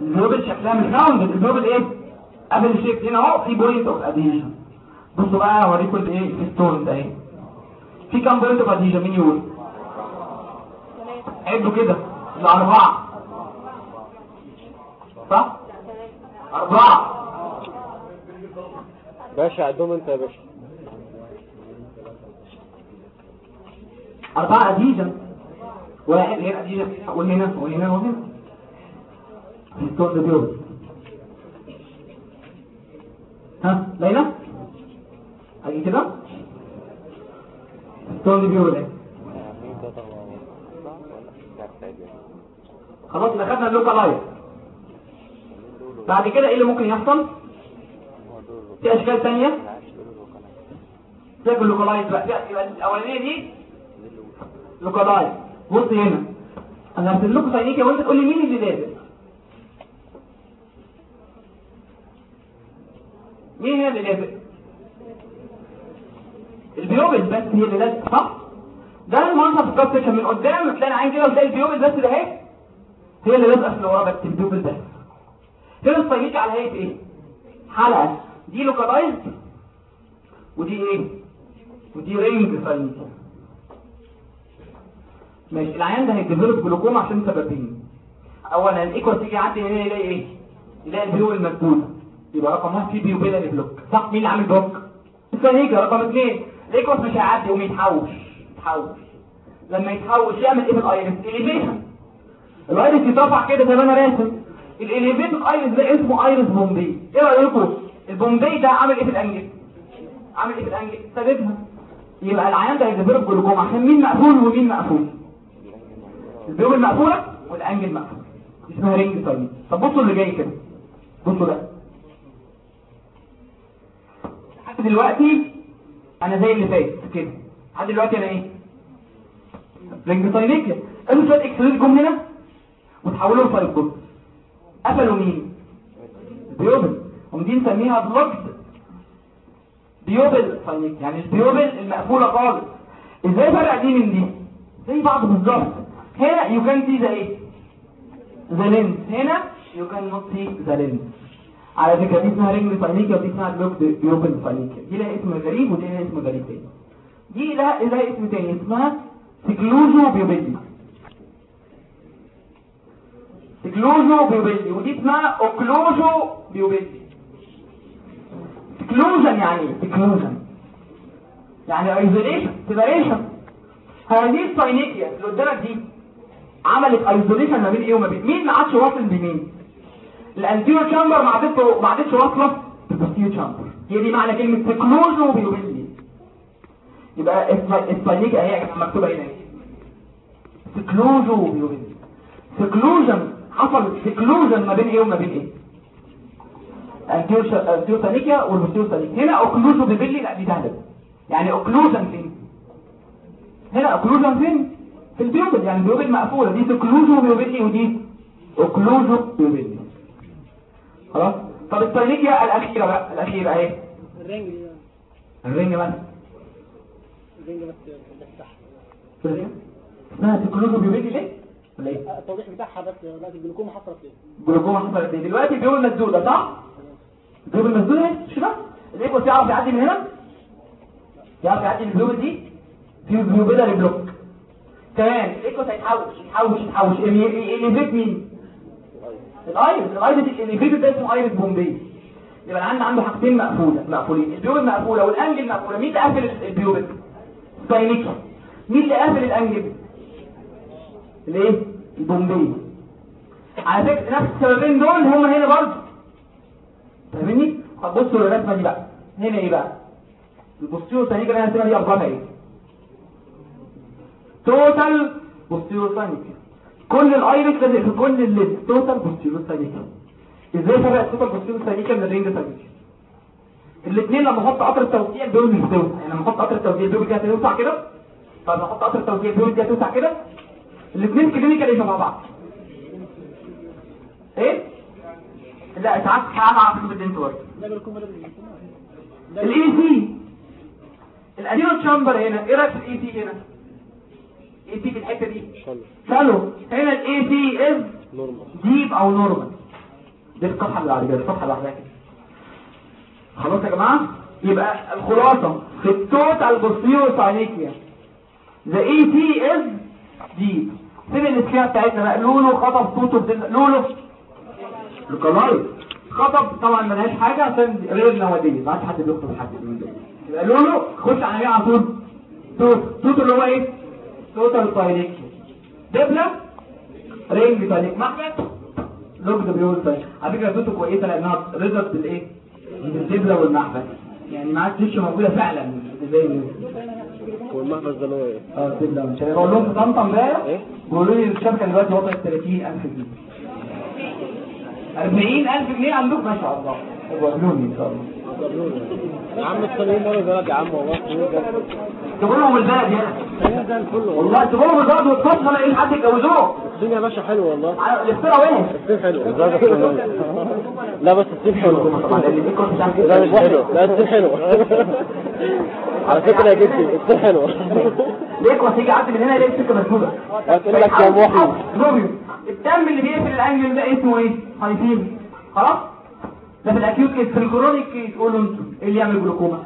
ال pupil شكلها مش round ال pupil إيه apple shape هنا أهو في point of adhesion بصوا بقى اوريكم الإيه؟ festooned ده إيه؟ في كام point of adhesion مين يقول؟ عدوا كده. الأربعة. صح؟ أربعة. باشا عدهم أنت يا باشا. أربعة أديجة. واحد هنا أديجة وهنا وهنا وهنا ده بيوت ها ليلى أجي كده pupil اهي. خلاص اللي خدنا ال localized بعد كده إيه اللي ممكن يحصل في اشكال تانية زي ال localized بقى الاولانيه دي localized بص هنا أنا هرسم لكم synechia وانت تقول مين اللي لازق مين هي اللي لازق ال pupil بس هي اللي لازق صح؟ ده المنظر في ال cut section من قدام تلاقي العين كده وتلاقي ال pupil بس ده اهي. هي اللي لازقه في اللي ورا بس ال pupil بس هنا ال synechia على هيئة إيه؟ حلقة. دي localized ودي إيه؟ ودي ring synechia ماشي العيان ده هي develop glaucoma عشان سببين. اولا ال aqueous تيجي يعدي هنا يلاقي إيه؟ يلاقي ال pupil مقفولة يبقى رقم واحد في pupillary block صح مين اللي عامل block ال synechia رقم اثنين ال aqueous مش هيعدي يقوم يتحوش يتحوش لما يتحوش يعمل إيه في ال iris elevation ال iris يترفع كده زي ما أنا راسم ال elevated iris ده اسمه iris bombe إيه رايكم ال bombe ده عامل إيه في ال angle عامل إيه في ال angle سادها يبقى العيان ده هي develop glaucoma عشان مين مقفول ومين مقفول؟ البيوم المقفولة والانجل مقفول اسمها رينج طيب طب بصوا اللي جاي كده. بصوا ده. دلوقتي أنا زي اللي فات كده لحد دلوقتي أنا إيه؟ رينج قالوا شوية اكسلين جم هنا وتحولوا لسايكوت قفلوا مين؟ بيوبل. ودي نسميها بلوكد بيوبل ساينيكيا. يعني البيوبل المقفولة خالص. إزاي فرق دي من دي؟ زي بعض بالظبط. هنا you can see the إيه the lens. هنا you cannot see the lens. على فكرة دي اسمها ring synechia ودي اسمها blocked pupil synechia دي لها اسم غريب ودي لها اسم غريب تاني. دي لها لها اسم تاني اسمها seclusio pupillae. seclusio pupillae ودي اسمها occlusio pupillae. seclusion يعني إيه؟ seclusion. يعني isolation separation هذه ال synechia اللي قدامك دي عملت isolation ما بين إيه وما بين مين؟ ما عادش واصل بمين ال anterior chamber ما عادتش ما عادتش واصله بال posterior chamber هي دي معنى كلمة seclusio pupillae يبقى يا جماعة مكتوبة هنا. seclusio pupillae seclusion حصل seclusion ما بين إيه وما بين إيه؟ ال anterior synechia وال posterior هنا occlusio pupillae لا دي سهلة. يعني occlusion فين؟ هنا occlusion فين؟ في ال pupil. يعني ال pupil مقفولة. دي seclusio pupillae ودي occlusio pupillae خلاص طب ال synechia الأخيرة بقى الأخيرة اهي ال ring. ال ring بس ال ring بس صح اسمها seclusio pupillae ليه؟ ولا إيه؟ التوضيح بتاعها بس دلوقتي الجلوكوما حصلت إيه جلوكوما حصلت إيه؟ دلوقتي ال pupil مسدودة صح؟ ال pupil مسدودة اهي مش كده؟ ال aqueous يعرف يعدي من هنا؟ يعرف يعدي من ال pupil دي؟ في pupillary block تمام ال aqueous هيتحوش يتحوش يتحوش الانيفيت مين ال iris ال iris الانيفيت ده اسمه iris bombe. يبقى العيان عنده حاجتين مقفولة مقفولين. ال pupil مقفولة وال angle مقفولة. مين اللي قافل ال pupil synechia مين اللي قافل ال angle؟ الإيه؟ ال bombe. على فكرة نفس السببين دول هم هنا برضه. فاهمني؟ طب بصوا للرسمة دي بقى. هنا إيه بقى؟ ال posterior synechia اللي أنا هسيبها دي ارقامها إيه؟ total posterior synechia كل ال iris لازق في كل ال lens total posterior synechia إزاي فرق ال total posterior synechia من ال ring synechia الاثنين لما أحط قطر التوسيع دول مش توسع يعني لما أحط قطر التوسيع دول كده توسع كده. طب أحط قطر التوسيع دول كده. توسع كده الاثنين كلينيكال شبه بعض. إيه؟ لا الدنتور ده جلوكوما ده بالجلوكوما ده الاي سي الادينو تشامبر هنا إيه رأيك في الاي سي هنا؟ الاي سي في الحتة دي. شالو هنا الاي سي از ديب أو نورمال دي الصفحة اللي كده الصفحة اللي بعدها كده. خلاص يا جماعة؟ يبقى الخلاصة. في التوتال بوستيريور ساينيكيا ذا اي تي از ديب فين الاسكيمه بتاعتنا بقى؟ لولو خطب توتو لولو لوكالايز خطب طبعا ملهاش حاجة عشان غير نواديه ما عادش حد بيخطب حد. يبقى لولو خش على على طول. توتو اللي هو إيه؟ توتال ساينيكيا دبله رينج ساينيك محمد لوك ده بيقول طيب على فكره توتو كويسه لانها ريزلت بالايه بالدبله والمحبس يعني ما عادش موجوده فعلا زي والمحبس ده اللي هو إيه؟ آه الدبله مش هقول لهم في طنطا امبارح إيه؟ بيقولوا لي الشبكه دلوقتي وصلت 30000 جنيه 40000 جنيه عندكم ما شاء الله وقابلوني ان شاء الله يا عم الصينيين مالوا بلد يا عم والله لهم البلد الفل والله. لهم البلد والصدفه لاقيين حد يتجوزوه. الصين يا باشا حلو والله. الاختراع وين؟ الصين حلو. لا بس الصين حلو. لا مش حلو لا الصين حلو. على فكرة يا جدي الصين حلو. ليك وهتيجي عدي من هنا يلاقي السكه مسدوده هتقول لك يا محيي روميو. الدم اللي بيقفل ال angle ده اسمه إيه؟ hyphema خلاص؟ ده في ال acute case في ال chronic case قولوا أنتوا إيه اللي يعمل glaucoma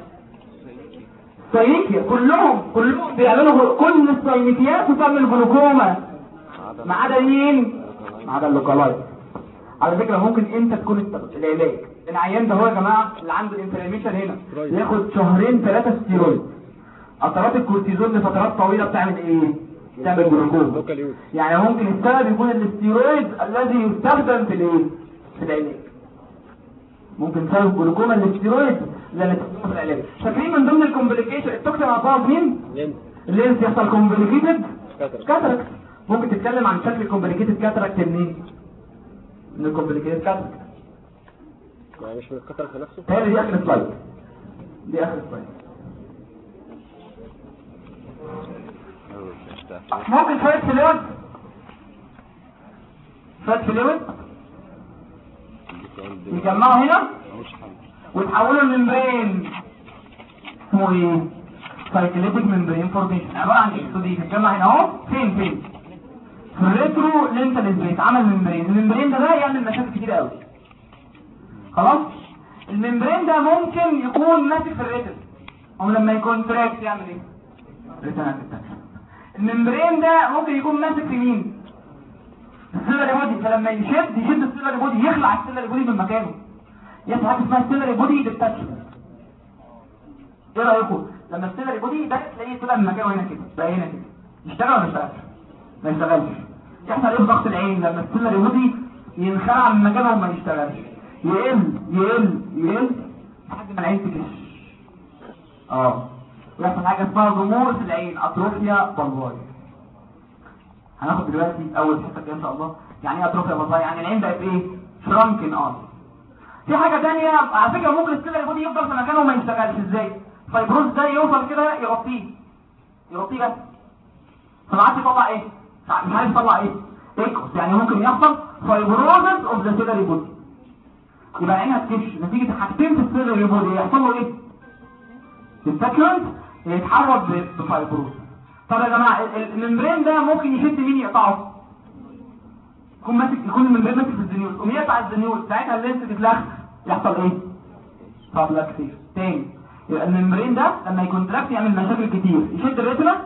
synechia كلهم كلهم بيعملوا كل الساينيكيات بتعمل جلوكوما ما عدا مين ما عدا ال localized على فكره ممكن انت تكون العلاج العيان ده هو يا جماعة اللي عنده ال inflammation هنا ياخد شهرين ثلاثة ستيرويد قطرات الكورتيزون لفترات طويله بتعمل إيه بتعمل جلوكوما يعني ممكن السبب يكون الاستيرويد الذي يستخدم في الايه في العلاج ممكن سبب glaucoma ال steroid اللي في العلاج فاكرين من ضمن ال complication التوكسين عطاها مين؟ lens ال lens يحصل complicated؟ cataract. ممكن تتكلم عن شكل ال complicated cataract منين من ال complicated cataract. يعني مش من ال cataract نفسه؟ تهيألي دي آخر slide. دي آخر سلايد. ممكن شوية فلويد؟ شوية فلويد؟ يجمعوا هنا؟ وتحولوا ال membrane. اسمه إيه؟ cyclitic membrane formation عبارة عن exudate تتجمع هنا اهو. فين فين؟ في ال retrolental space عمل membrane ال membrane ده بقى يعمل مشاكل كتير قوي. خلاص؟ ال membrane ده ممكن يكون ماسك في ال retina أو لما يكون traction يعمل إيه؟ retinal ال membrane ده ممكن يكون ماسك في مين؟ ال ciliary body فلما يشد يشد ال ciliary body يخلع ال ciliary body من مكانه. يحصل حاجة اسمها ال ciliary body detachment إيه رأيكم؟ لما ال ciliary body ده تلاقيه طلع من مكانه هنا كده بقى هنا كده. يشتغل ولا يشتغلش؟ ما يشتغلش. يحصل إيه ضغط العين؟ لما ال ciliary body ينخلع من مكانه وما يشتغلش. يقل يقل يقل لحد ما العين تكش. آه. ويحصل حاجة اسمها ضمور في العين atrophia bulbi هناخد دلوقتي أول حتة إن شاء الله. يعني إيه atrophia bulbi يعني العين بقت إيه؟ shrunken آه. في حاجة ثانية على فكرة ممكن ال ciliary body يفضل في مكانه وما يشتغلش. إزاي؟ fibrosis ده يوصل كده يغطيه. يغطيه بس. فالعادي يطلع إيه؟ مش عارف يطلع إيه؟ aqueous. يعني ممكن يحصل fibrosis of the ciliary body يبقى عينها تكش. نتيجة حاجتين في ال ciliary body يحصل له إيه؟ السكند يتحرك ب fibrosis طب يا ال- ال membrane ده ممكن يشد مين يقطعه؟ يكون ماسك يكون ال membrane ماسك في ال zonule قوم يقطع ال zonule ساعتها ال lens تتلخ يحصل إيه؟ subluxation تاني. يبقى ال membrane ده لما ي contract يعمل مشاكل كتير. يشد ال retina؟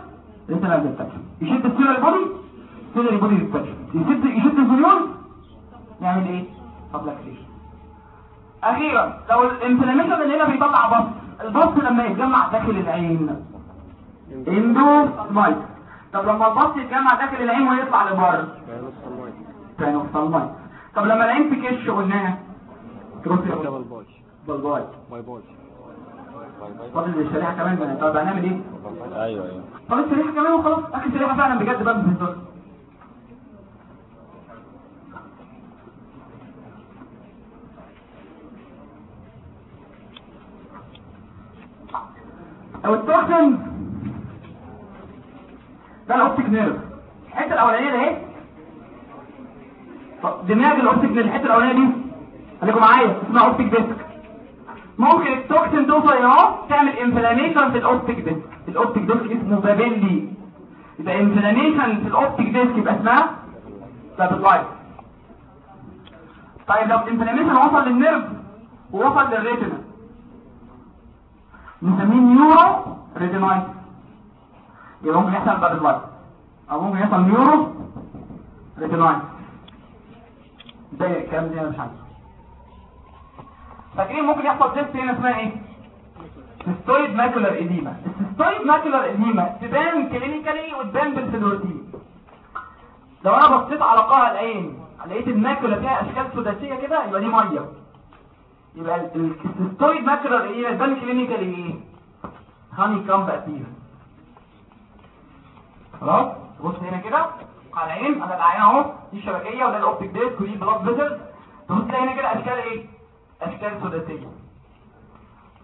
ال retina بتتكشف يشد ال ciliary body ال ciliary body بتتكشف يشد يشد ال zonule يعمل إيه؟ subluxation أخيرا لو ال inflammation اللي هنا بيطلع pus ال pus لما يتجمع داخل العين. endophthalmitis طب لما ال pus يتجمع داخل العين ويطلع لبره. panophthalmitis طب لما العين تكش قلناها. atrophia bulbi bulbi bye bye فاضل الشريحة كمان بقى. طب هنعمل إيه؟ أيوه أيوه. طب الشريحة كمان وخلاص. اخر شريحه فعلا بجد بقى بالظبط أو ال toxin ده ال optic nerve الحتة الأولانية ده اهي دماغ ال optic nerve الحتة الأولانية دي. خليكم معايا. اسمها optic disc. ممكن ال toxin توصل أهو. تعمل inflammation في ال optic disc. ال optic disc اسمه papilla يبقى inflammation في ال optic disc يبقى اسمها papillitis طيب لو ال inflammation وصل لل nerve ووصل لل retina نسميه neuroretinitis. يبقى ممكن يحصل papillitis أو ممكن يحصل neuroretinitis ده الكلام ده مش عارفه فاكرين ممكن يحصل cyst هنا اسمها إيه cystoid macular edema ال cystoid macular edema تبان clinically وتبان بال fluorescein لو أنا بصيت على قاع العين لقيت ال macula فيها أشكال سداسية كده يبقى دي مية. يبقى ال- ال- ال cystoid macular edema تبان clinically إيه honeycomb appearance خلاص؟ بص هنا كده. على العين أنا العين أهو. دي شبكية وده ال optic disc ودي blood vessel تبص تلاقي هنا كده. أشكال إيه؟ أشكال سداسيه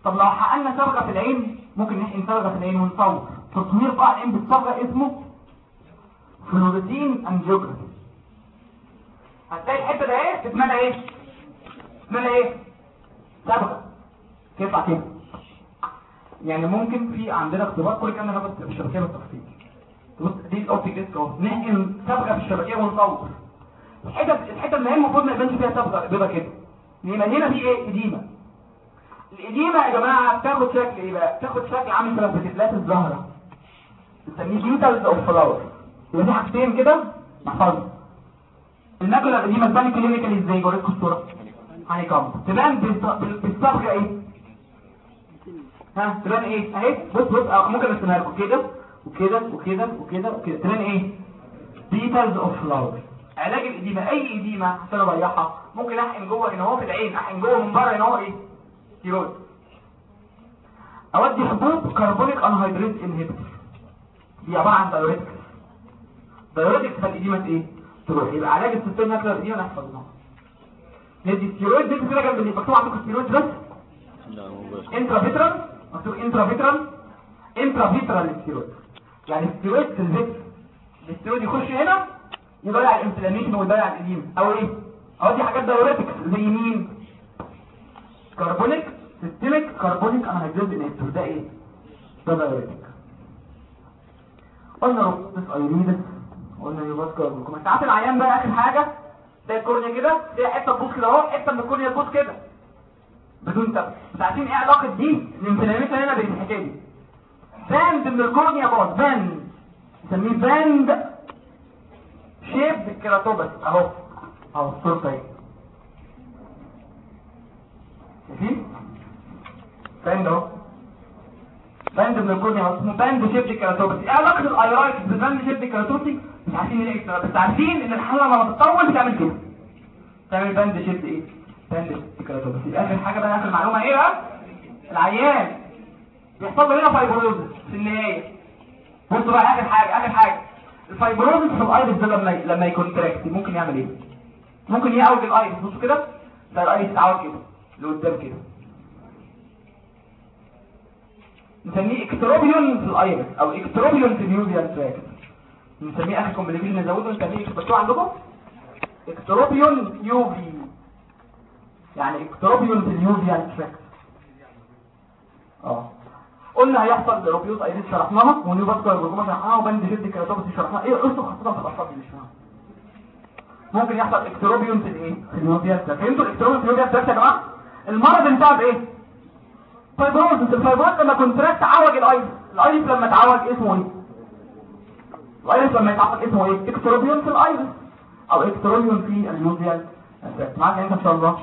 طب لو حققنا صبغه في العين ممكن نحقن صبغه في العين ونصور. تصوير قاع العين بالصبغه اسمه fluorescein angiography هتلاقي الحتة ده إيه؟ اسمها إيه؟ اسمها إيه؟ صبغه تطلع كده يعني ممكن في عندنا اختبار كل كلام هناخد في الشبكيه بالتفصيل. دي ال optic اهو نحقن صبغه في الشبكية ونصور الحته الحتة اللي هي المفروض ما يبانش فيها صبغه بيضه كده. يبقى هنا في إيه؟ إديمة. الإديمة يا جماعة بتاخد شكل إيه بقى؟ بتاخد شكل عامل شبه petal ات الزهرة. بنسميه petals of flower. في حاجتين كده. نحفظهم ال macular edema تبان clinically إزاي جوريكم الصورة كام تبان بالص- بال- بالصبغه إيه؟ ها؟ تبان إيه؟ أهي. بص بص آه ممكن أرسمها لكم. كده. وكده وكده وكده وكده. تبان إيه؟ petals of flower علاج الإديمة أي إديمة عشان اضيعها ممكن أحقن جوه هنا هو في العين أحقن جوه من بره هنا هو إيه؟ ستيرويد أودي حبوب carbonic anhydrase inhibitor دي عبارة عن diuretics diuretics فالاديمه إيه؟ تروح. يبقى علاج ال cystoid macular edema نحفظها ندي ستيرويد دي كده جنب اللي مكتوب عندكم ستيرويد بس؟ لا مباشر intravitreal مكتوب intravitreal intravitreal steroid يعني ستيرويد في ال vitreous الستيرويد يخش هنا يضيع ال inflammation ويضيع ال edema أو إيه؟ أو دي حاجات diuretics زي مين؟ carbonic systemic carbonic anhydrase inhibitor ده إيه؟ ده diuretic قلنا rubeosis iridis قلنا neovascular glaucoma ساعات العيان بقى آخر حاجة. زي ال cornea كده فيها حتة تبوظ كده أهو حتة من ال cornea تبوظ كده. بدون سبب مش عارفين إيه علاقة دي ال inflammation هنا بالحكاية band من ال cornea باظ band نسميه band shaped keratopathy اهو اهو الصورة اهي شايفين band اهو band من ال cornea اسمه band shaped keratopathy إيه علاقه ال iritis بال band shaped keratopathy مش عارفين إيه بس عارفين ان الحاله لما بتطول بتعمل كده تعمل band shaped إيه band shaped keratopathy اخر حاجة بقى اخر معلومه إيه بقى العيان بيحصل له هنا fibrosis في النهاية. بصوا بقى اخر حاجة اخر حاجة. ال fibrosis في ال iris ده لما لما ي contract ممكن يعمل إيه؟ ممكن يعوج ال iris بصوا كده؟ ده ال iris يتعوج كده لقدام كده. نسميه ectropion في ال iris أو ectropion في ال uveal tract. نسميه اخر complication نزوده. نسميه بس عندكم؟ ectropion uveae. يعني ectropion في ال uveal tract. آه. قلنا هيحصل rubeosis iridis شرحناها و neovascular glaucoma شرحناها و band shaped keratopathy شرحناها. إيه قصه خاصة في الاطفال دي مش فاهم ممكن يحصل ectropion في الإيه؟ في ال uveal tract فهمتوا؟ ال ectropion في ال uveal tract يا جماعة؟ المرض انتهى بإيه؟ fibrosis ال fibrosis لما contract عوج ال iris ال iris لما اتعوج اسمه إيه؟ ال iris لما يتعوج اسمه إيه؟ ectropion في ال iris أو ectropion في tract معاك انت إن شاء الله؟